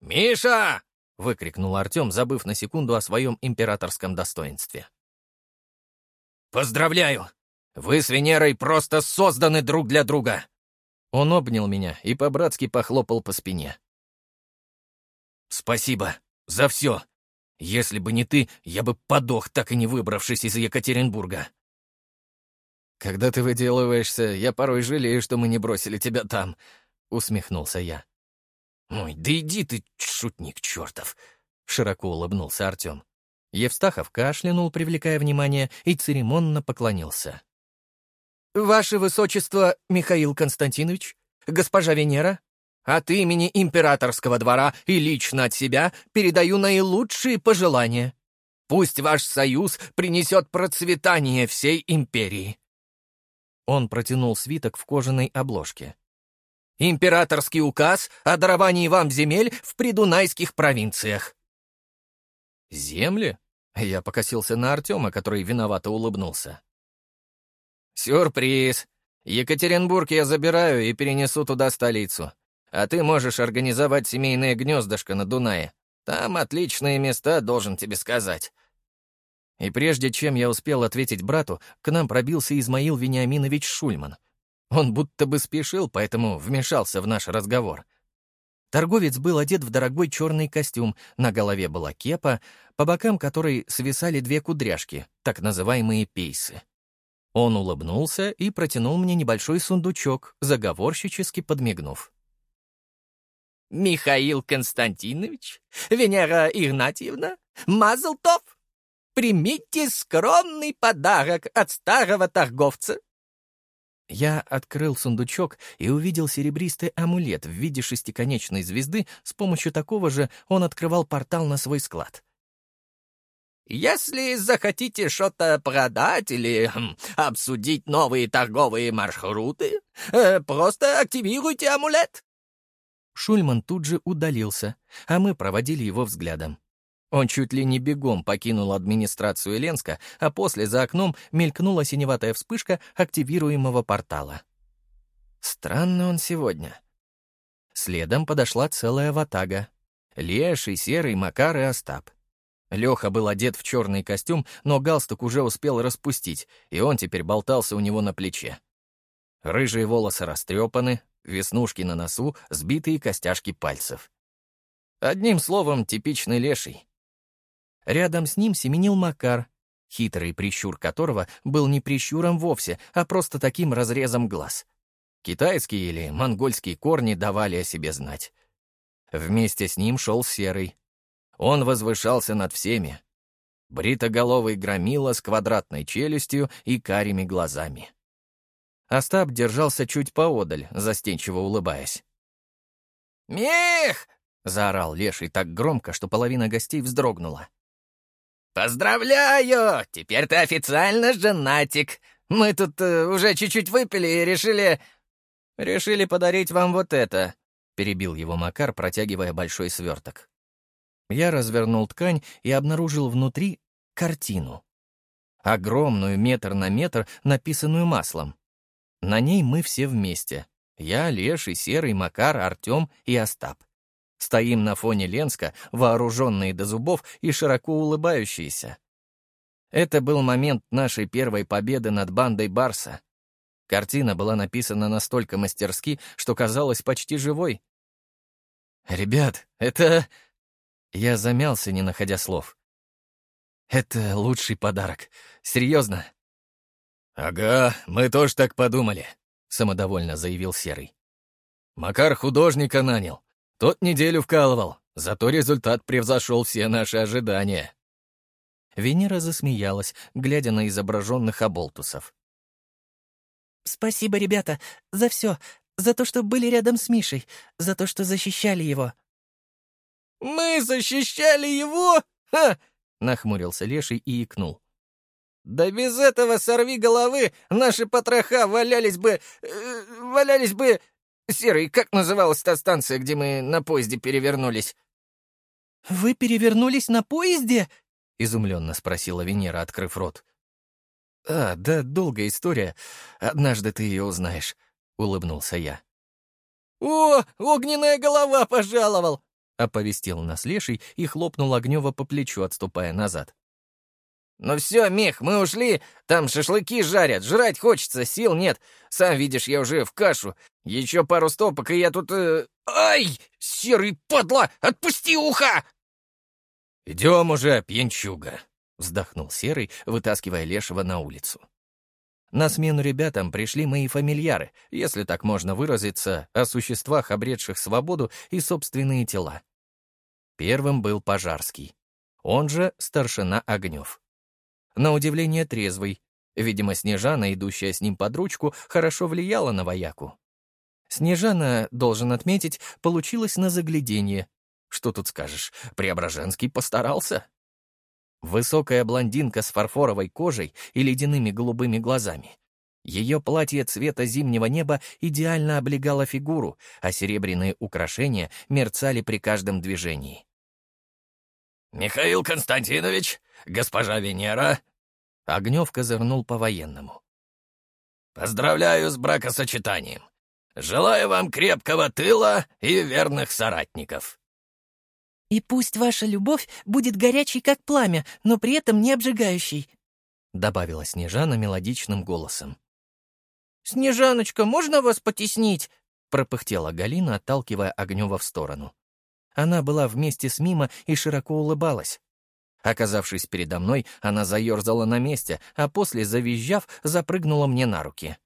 «Миша!» — выкрикнул Артем, забыв на секунду о своем императорском достоинстве. «Поздравляю! Вы с Венерой просто созданы друг для друга!» Он обнял меня и по-братски похлопал по спине. «Спасибо за все. Если бы не ты, я бы подох, так и не выбравшись из Екатеринбурга. «Когда ты выделываешься, я порой жалею, что мы не бросили тебя там», — усмехнулся я. «Ой, да иди ты, шутник чертов!» — широко улыбнулся Артем. Евстахов кашлянул, привлекая внимание, и церемонно поклонился. «Ваше Высочество, Михаил Константинович, госпожа Венера, от имени императорского двора и лично от себя передаю наилучшие пожелания. Пусть ваш союз принесет процветание всей империи». Он протянул свиток в кожаной обложке. «Императорский указ о даровании вам земель в придунайских провинциях». «Земли?» — я покосился на Артема, который виновато улыбнулся. «Сюрприз! Екатеринбург я забираю и перенесу туда столицу. А ты можешь организовать семейное гнездышко на Дунае. Там отличные места, должен тебе сказать». И прежде чем я успел ответить брату, к нам пробился Измаил Вениаминович Шульман. Он будто бы спешил, поэтому вмешался в наш разговор. Торговец был одет в дорогой черный костюм, на голове была кепа, по бокам которой свисали две кудряшки, так называемые пейсы. Он улыбнулся и протянул мне небольшой сундучок, заговорщически подмигнув. «Михаил Константинович? Венера Игнатьевна? Мазлтов? Примите скромный подарок от старого торговца!» Я открыл сундучок и увидел серебристый амулет в виде шестиконечной звезды, с помощью такого же он открывал портал на свой склад. Если захотите что-то продать или хм, обсудить новые торговые маршруты, э, просто активируйте амулет. Шульман тут же удалился, а мы проводили его взглядом. Он чуть ли не бегом покинул администрацию Ленска, а после за окном мелькнула синеватая вспышка активируемого портала. Странно он сегодня. Следом подошла целая ватага. Леший, Серый, Макар и Остап. Леха был одет в черный костюм, но галстук уже успел распустить, и он теперь болтался у него на плече. Рыжие волосы растрепаны, веснушки на носу, сбитые костяшки пальцев. Одним словом, типичный леший. Рядом с ним семенил Макар, хитрый прищур которого был не прищуром вовсе, а просто таким разрезом глаз. Китайские или монгольские корни давали о себе знать. Вместе с ним шел Серый, он возвышался над всеми. Бритоголовый громила с квадратной челюстью и карими глазами. Остап держался чуть поодаль, застенчиво улыбаясь. «Мех!» — заорал Леший так громко, что половина гостей вздрогнула. «Поздравляю! Теперь ты официально женатик. Мы тут э, уже чуть-чуть выпили и решили...» «Решили подарить вам вот это», — перебил его Макар, протягивая большой сверток. Я развернул ткань и обнаружил внутри картину. Огромную метр на метр, написанную маслом. На ней мы все вместе. Я, Леший, Серый, Макар, Артем и Остап. Стоим на фоне Ленска, вооруженные до зубов и широко улыбающиеся. Это был момент нашей первой победы над бандой Барса. Картина была написана настолько мастерски, что казалась почти живой. «Ребят, это...» Я замялся, не находя слов. «Это лучший подарок. Серьезно?» «Ага, мы тоже так подумали», — самодовольно заявил Серый. «Макар художника нанял. Тот неделю вкалывал, зато результат превзошел все наши ожидания». Венера засмеялась, глядя на изображенных оболтусов. «Спасибо, ребята, за все, за то, что были рядом с Мишей, за то, что защищали его. «Мы защищали его?» Ха! — нахмурился Леший и икнул. «Да без этого сорви головы наши потроха валялись бы... Э, валялись бы... Серый, как называлась та станция, где мы на поезде перевернулись?» «Вы перевернулись на поезде?» — изумленно спросила Венера, открыв рот. «А, да, долгая история. Однажды ты ее узнаешь», — улыбнулся я. «О, огненная голова пожаловал!» оповестил нас леший и хлопнул Огнева по плечу, отступая назад. «Ну все, Мех, мы ушли. Там шашлыки жарят, жрать хочется, сил нет. Сам видишь, я уже в кашу. Еще пару стопок, и я тут... Э... Ай, серый падла, отпусти ухо!» «Идем уже, пьянчуга», — вздохнул Серый, вытаскивая Лешего на улицу. На смену ребятам пришли мои фамильяры, если так можно выразиться, о существах, обретших свободу и собственные тела. Первым был Пожарский, он же старшина Огнев. На удивление трезвый, видимо, Снежана, идущая с ним под ручку, хорошо влияла на вояку. Снежана, должен отметить, получилась на загляденье. Что тут скажешь, Преображенский постарался. Высокая блондинка с фарфоровой кожей и ледяными голубыми глазами. Ее платье цвета зимнего неба идеально облегало фигуру, а серебряные украшения мерцали при каждом движении. «Михаил Константинович, госпожа Венера!» Огнев козырнул по-военному. «Поздравляю с бракосочетанием. Желаю вам крепкого тыла и верных соратников». «И пусть ваша любовь будет горячей, как пламя, но при этом не обжигающей», — добавила Снежана мелодичным голосом. «Снежаночка, можно вас потеснить?» — пропыхтела Галина, отталкивая Огнева в сторону. Она была вместе с Мимо и широко улыбалась. Оказавшись передо мной, она заерзала на месте, а после, завизжав, запрыгнула мне на руки.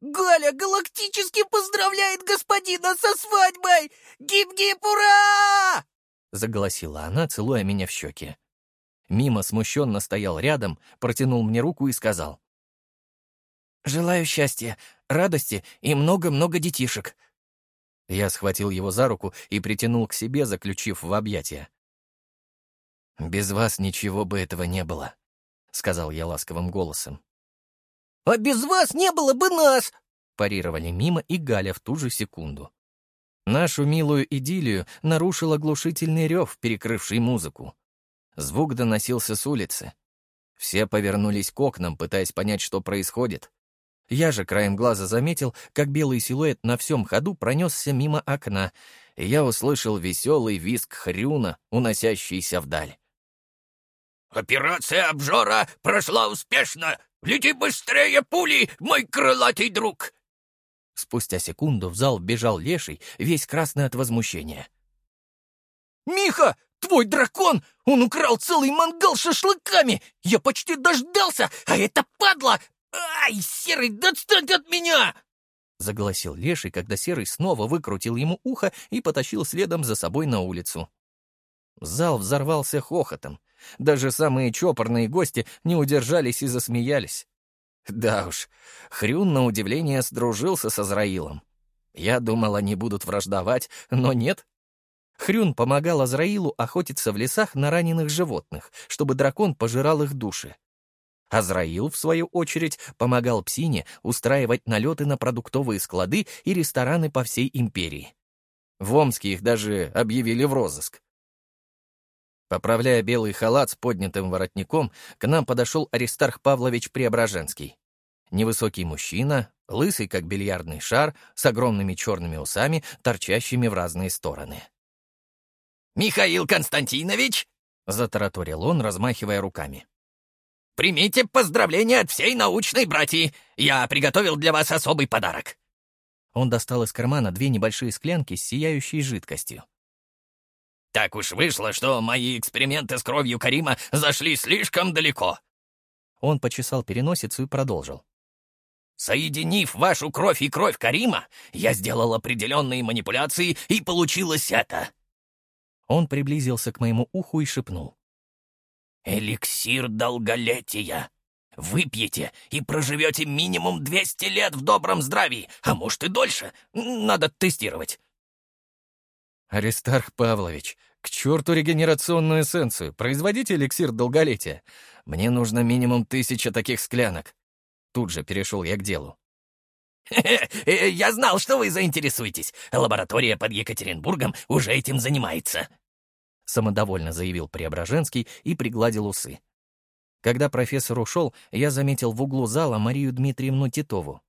«Галя галактически поздравляет господина со свадьбой! Гиб-гиб, ура!» Заголосила она, целуя меня в щеки. Мимо смущенно стоял рядом, протянул мне руку и сказал. «Желаю счастья, радости и много-много детишек». Я схватил его за руку и притянул к себе, заключив в объятия. «Без вас ничего бы этого не было», — сказал я ласковым голосом. «А без вас не было бы нас!» — парировали мимо и Галя в ту же секунду. Нашу милую идиллию нарушил оглушительный рев, перекрывший музыку. Звук доносился с улицы. Все повернулись к окнам, пытаясь понять, что происходит. Я же краем глаза заметил, как белый силуэт на всем ходу пронесся мимо окна, и я услышал веселый визг хрюна, уносящийся вдаль. «Операция обжора прошла успешно! Лети быстрее, пули, мой крылатый друг!» Спустя секунду в зал бежал леший, весь красный от возмущения. «Миха, твой дракон! Он украл целый мангал шашлыками! Я почти дождался, а это падла! Ай, Серый, да отстань от меня!» Заголосил леший, когда Серый снова выкрутил ему ухо и потащил следом за собой на улицу. Зал взорвался хохотом. Даже самые чопорные гости не удержались и засмеялись. Да уж, Хрюн, на удивление, сдружился с Азраилом. Я думал, они будут враждовать, но нет. Хрюн помогал Азраилу охотиться в лесах на раненых животных, чтобы дракон пожирал их души. Азраил, в свою очередь, помогал Псине устраивать налеты на продуктовые склады и рестораны по всей империи. В Омске их даже объявили в розыск. Поправляя белый халат с поднятым воротником, к нам подошел Аристарх Павлович Преображенский. Невысокий мужчина, лысый, как бильярдный шар, с огромными черными усами, торчащими в разные стороны. «Михаил Константинович!» — затараторил он, размахивая руками. «Примите поздравления от всей научной братьи! Я приготовил для вас особый подарок!» Он достал из кармана две небольшие склянки с сияющей жидкостью. Так уж вышло, что мои эксперименты с кровью Карима зашли слишком далеко. Он почесал переносицу и продолжил. Соединив вашу кровь и кровь Карима, я сделал определенные манипуляции, и получилось это. Он приблизился к моему уху и шепнул. «Эликсир долголетия. Выпьете и проживете минимум 200 лет в добром здравии, а может и дольше. Надо тестировать. «Аристарх Павлович, к черту регенерационную эссенцию, производите эликсир долголетия. Мне нужно минимум тысяча таких склянок». Тут же перешел я к делу. Э, «Я знал, что вы заинтересуетесь. Лаборатория под Екатеринбургом уже этим занимается», — самодовольно заявил Преображенский и пригладил усы. Когда профессор ушел, я заметил в углу зала Марию Дмитриевну Титову.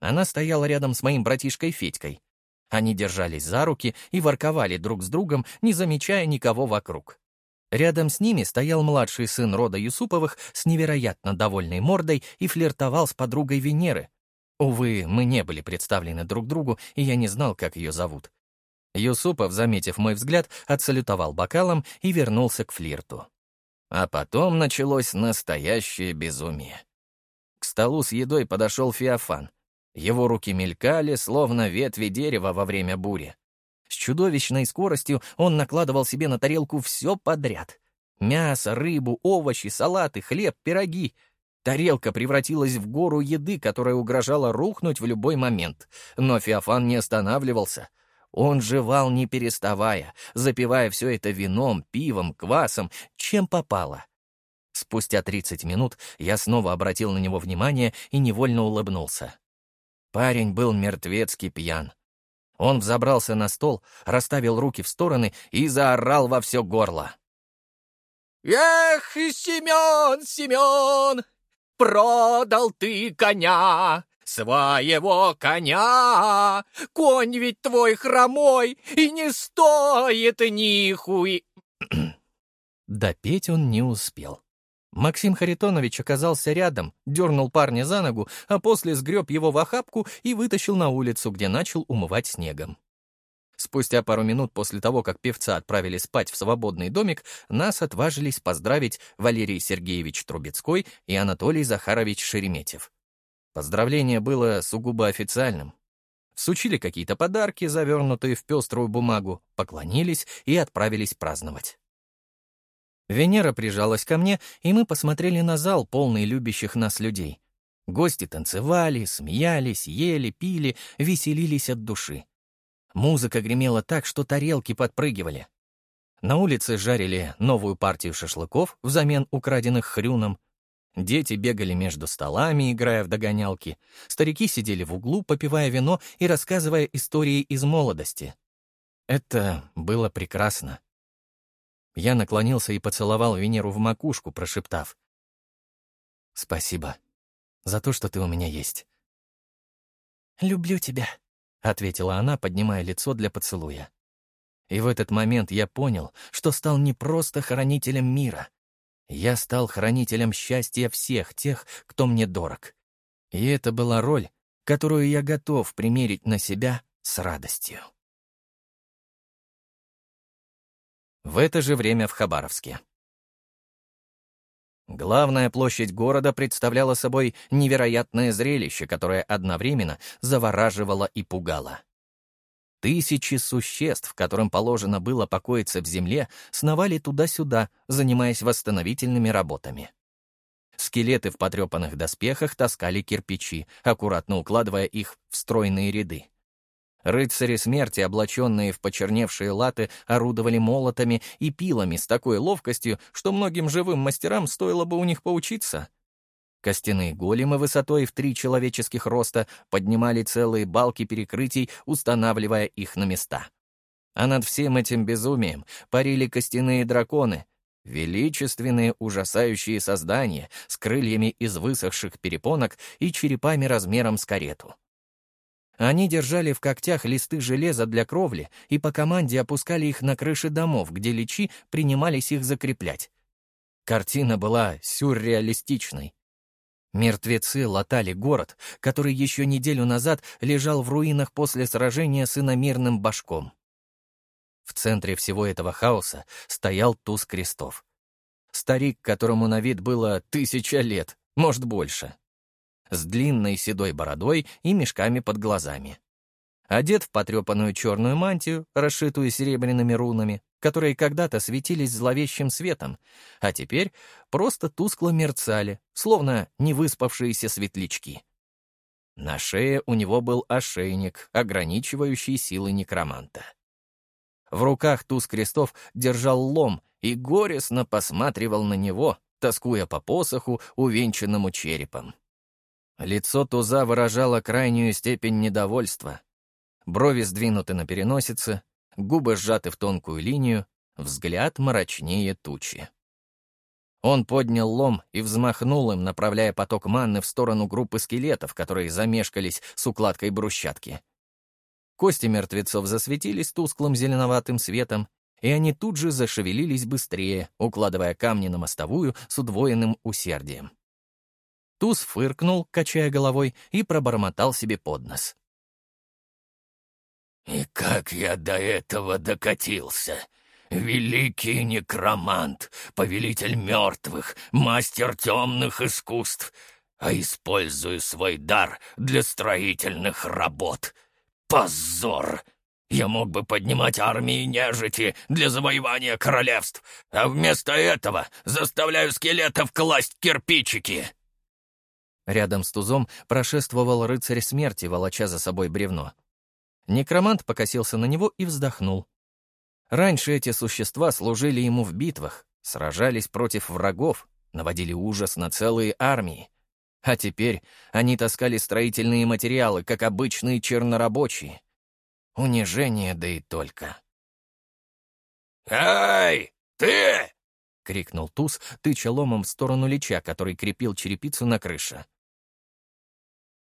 Она стояла рядом с моим братишкой Федькой. Они держались за руки и ворковали друг с другом, не замечая никого вокруг. Рядом с ними стоял младший сын рода Юсуповых с невероятно довольной мордой и флиртовал с подругой Венеры. Увы, мы не были представлены друг другу, и я не знал, как ее зовут. Юсупов, заметив мой взгляд, отсалютовал бокалом и вернулся к флирту. А потом началось настоящее безумие. К столу с едой подошел Феофан. Его руки мелькали, словно ветви дерева во время бури. С чудовищной скоростью он накладывал себе на тарелку все подряд. Мясо, рыбу, овощи, салаты, хлеб, пироги. Тарелка превратилась в гору еды, которая угрожала рухнуть в любой момент. Но Феофан не останавливался. Он жевал не переставая, запивая все это вином, пивом, квасом, чем попало. Спустя 30 минут я снова обратил на него внимание и невольно улыбнулся. Парень был мертвецкий пьян. Он взобрался на стол, расставил руки в стороны и заорал во все горло. «Эх, Семен, Семен, продал ты коня, своего коня! Конь ведь твой хромой и не стоит ни хуй...» Допеть он не успел. Максим Харитонович оказался рядом, дернул парня за ногу, а после сгреб его в охапку и вытащил на улицу, где начал умывать снегом. Спустя пару минут после того, как певца отправили спать в свободный домик, нас отважились поздравить Валерий Сергеевич Трубецкой и Анатолий Захарович Шереметьев. Поздравление было сугубо официальным. Сучили какие-то подарки, завернутые в пеструю бумагу, поклонились и отправились праздновать. Венера прижалась ко мне, и мы посмотрели на зал, полный любящих нас людей. Гости танцевали, смеялись, ели, пили, веселились от души. Музыка гремела так, что тарелки подпрыгивали. На улице жарили новую партию шашлыков взамен украденных хрюном. Дети бегали между столами, играя в догонялки. Старики сидели в углу, попивая вино и рассказывая истории из молодости. Это было прекрасно. Я наклонился и поцеловал Венеру в макушку, прошептав. «Спасибо за то, что ты у меня есть». «Люблю тебя», — ответила она, поднимая лицо для поцелуя. И в этот момент я понял, что стал не просто хранителем мира. Я стал хранителем счастья всех тех, кто мне дорог. И это была роль, которую я готов примерить на себя с радостью. В это же время в Хабаровске. Главная площадь города представляла собой невероятное зрелище, которое одновременно завораживало и пугало. Тысячи существ, которым положено было покоиться в земле, сновали туда-сюда, занимаясь восстановительными работами. Скелеты в потрепанных доспехах таскали кирпичи, аккуратно укладывая их в стройные ряды. Рыцари смерти, облаченные в почерневшие латы, орудовали молотами и пилами с такой ловкостью, что многим живым мастерам стоило бы у них поучиться. Костяные големы высотой в три человеческих роста поднимали целые балки перекрытий, устанавливая их на места. А над всем этим безумием парили костяные драконы, величественные ужасающие создания с крыльями из высохших перепонок и черепами размером с карету. Они держали в когтях листы железа для кровли и по команде опускали их на крыши домов, где личи принимались их закреплять. Картина была сюрреалистичной. Мертвецы латали город, который еще неделю назад лежал в руинах после сражения с иномирным башком. В центре всего этого хаоса стоял туз крестов. Старик, которому на вид было тысяча лет, может, больше с длинной седой бородой и мешками под глазами. Одет в потрепанную черную мантию, расшитую серебряными рунами, которые когда-то светились зловещим светом, а теперь просто тускло мерцали, словно невыспавшиеся светлячки. На шее у него был ошейник, ограничивающий силы некроманта. В руках туз крестов держал лом и горестно посматривал на него, тоскуя по посоху, увенчанному черепом. Лицо туза выражало крайнюю степень недовольства. Брови сдвинуты на переносице, губы сжаты в тонкую линию, взгляд мрачнее тучи. Он поднял лом и взмахнул им, направляя поток манны в сторону группы скелетов, которые замешкались с укладкой брусчатки. Кости мертвецов засветились тусклым зеленоватым светом, и они тут же зашевелились быстрее, укладывая камни на мостовую с удвоенным усердием. Туз фыркнул, качая головой, и пробормотал себе под нос. «И как я до этого докатился? Великий некромант, повелитель мертвых, мастер темных искусств. а использую свой дар для строительных работ. Позор! Я мог бы поднимать армии нежити для завоевания королевств, а вместо этого заставляю скелетов класть кирпичики!» Рядом с тузом прошествовал рыцарь смерти, волоча за собой бревно. Некромант покосился на него и вздохнул. Раньше эти существа служили ему в битвах, сражались против врагов, наводили ужас на целые армии. А теперь они таскали строительные материалы, как обычные чернорабочие. Унижение, да и только. «Эй, ты!» — крикнул Туз, тыча ломом в сторону Лича, который крепил черепицу на крыше.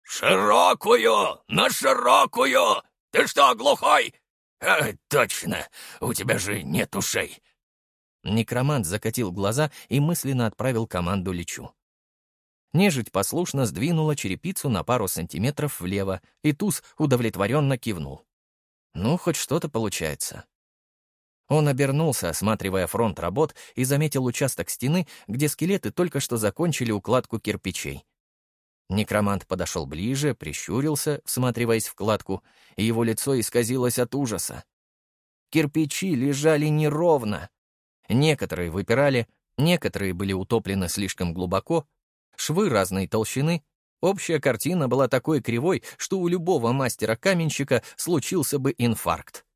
«Широкую! На широкую! Ты что, глухой? А, точно, у тебя же нет ушей!» Некромант закатил глаза и мысленно отправил команду Личу. Нежить послушно сдвинула черепицу на пару сантиметров влево, и Туз удовлетворенно кивнул. Ну, хоть что-то получается. Он обернулся, осматривая фронт работ, и заметил участок стены, где скелеты только что закончили укладку кирпичей. Некромант подошел ближе, прищурился, всматриваясь в кладку, и его лицо исказилось от ужаса. Кирпичи лежали неровно. Некоторые выпирали, некоторые были утоплены слишком глубоко, швы разной толщины. Общая картина была такой кривой, что у любого мастера-каменщика случился бы инфаркт.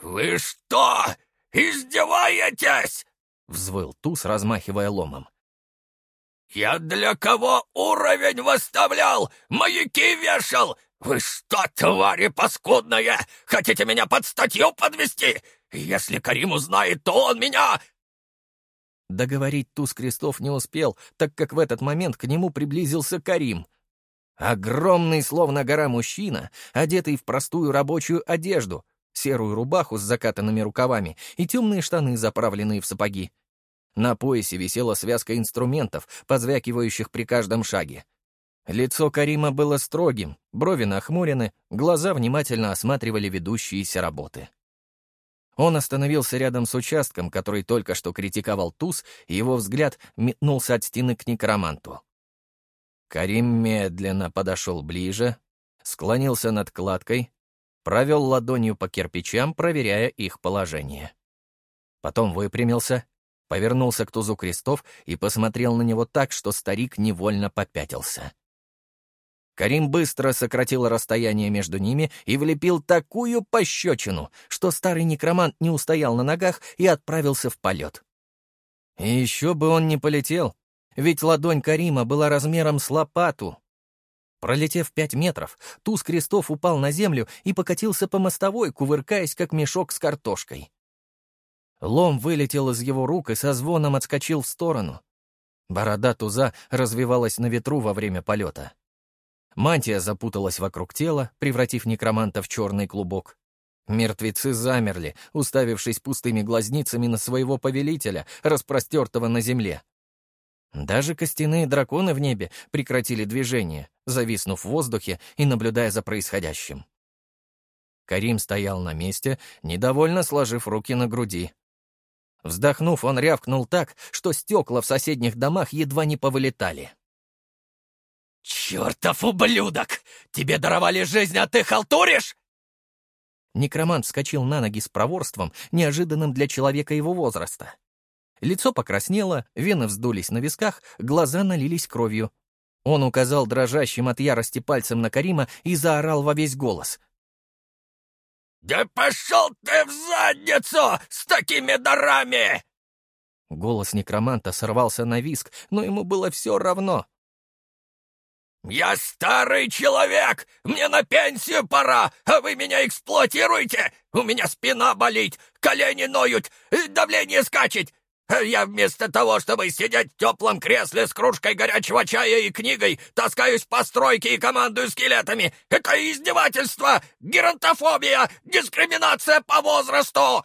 «Вы что, издеваетесь?» — взвыл Туз, размахивая ломом. «Я для кого уровень выставлял? Маяки вешал? Вы что, твари паскудные, хотите меня под статью подвести? Если Карим узнает, то он меня...» Договорить туз крестов не успел, так как в этот момент к нему приблизился Карим. Огромный, словно гора мужчина, одетый в простую рабочую одежду, серую рубаху с закатанными рукавами и темные штаны, заправленные в сапоги. На поясе висела связка инструментов, позвякивающих при каждом шаге. Лицо Карима было строгим, брови нахмурены, глаза внимательно осматривали ведущиеся работы. Он остановился рядом с участком, который только что критиковал Туз, и его взгляд метнулся от стены к некроманту. Карим медленно подошел ближе, склонился над кладкой, провел ладонью по кирпичам, проверяя их положение. Потом выпрямился, повернулся к тузу крестов и посмотрел на него так, что старик невольно попятился. Карим быстро сократил расстояние между ними и влепил такую пощечину, что старый некромант не устоял на ногах и отправился в полет. И еще бы он не полетел, ведь ладонь Карима была размером с лопату. Пролетев пять метров, туз крестов упал на землю и покатился по мостовой, кувыркаясь, как мешок с картошкой. Лом вылетел из его рук и со звоном отскочил в сторону. Борода туза развивалась на ветру во время полета. Мантия запуталась вокруг тела, превратив некроманта в черный клубок. Мертвецы замерли, уставившись пустыми глазницами на своего повелителя, распростертого на земле. Даже костяные драконы в небе прекратили движение, зависнув в воздухе и наблюдая за происходящим. Карим стоял на месте, недовольно сложив руки на груди, Вздохнув, он рявкнул так, что стекла в соседних домах едва не повылетали. «Чертов ублюдок! Тебе даровали жизнь, а ты халтуришь?» Некромант вскочил на ноги с проворством, неожиданным для человека его возраста. Лицо покраснело, вены вздулись на висках, глаза налились кровью. Он указал дрожащим от ярости пальцем на Карима и заорал во весь голос. «Да пошел ты в задницу с такими дарами!» Голос некроманта сорвался на виск, но ему было все равно. «Я старый человек! Мне на пенсию пора, а вы меня эксплуатируете! У меня спина болит, колени ноют, давление скачет! Я вместо того, чтобы сидеть в теплом кресле с кружкой горячего чая и книгой, таскаюсь по стройке и командую скелетами. Это издевательство, геронтофобия, дискриминация по возрасту!»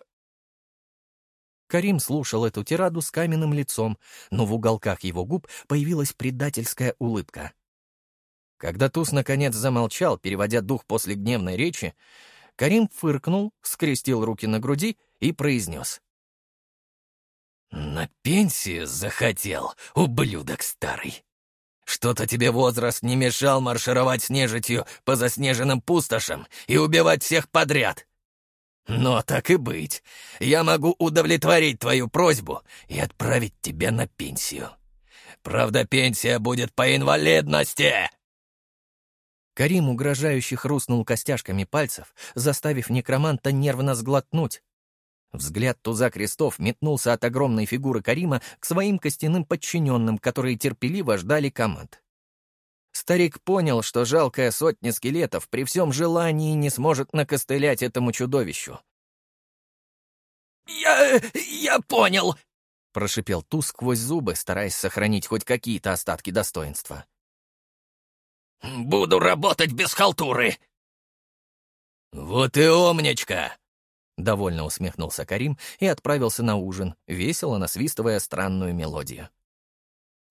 Карим слушал эту тираду с каменным лицом, но в уголках его губ появилась предательская улыбка. Когда Туз наконец замолчал, переводя дух после гневной речи, Карим фыркнул, скрестил руки на груди и произнес. «На пенсию захотел, ублюдок старый. Что-то тебе возраст не мешал маршировать с нежитью по заснеженным пустошам и убивать всех подряд. Но так и быть, я могу удовлетворить твою просьбу и отправить тебя на пенсию. Правда, пенсия будет по инвалидности!» Карим угрожающе хрустнул костяшками пальцев, заставив некроманта нервно сглотнуть. Взгляд туза крестов метнулся от огромной фигуры Карима к своим костяным подчиненным, которые терпеливо ждали команд. Старик понял, что жалкая сотня скелетов при всем желании не сможет накостылять этому чудовищу. «Я... я понял!» — прошипел Туз сквозь зубы, стараясь сохранить хоть какие-то остатки достоинства. «Буду работать без халтуры!» «Вот и умничка!» — довольно усмехнулся Карим и отправился на ужин, весело насвистывая странную мелодию.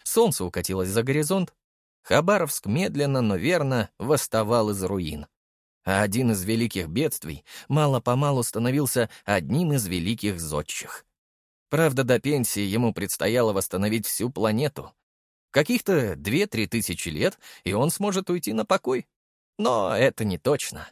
Солнце укатилось за горизонт, Хабаровск медленно, но верно восставал из руин. А один из великих бедствий мало-помалу становился одним из великих зодчих. Правда, до пенсии ему предстояло восстановить всю планету. Каких-то две-три тысячи лет, и он сможет уйти на покой. Но это не точно.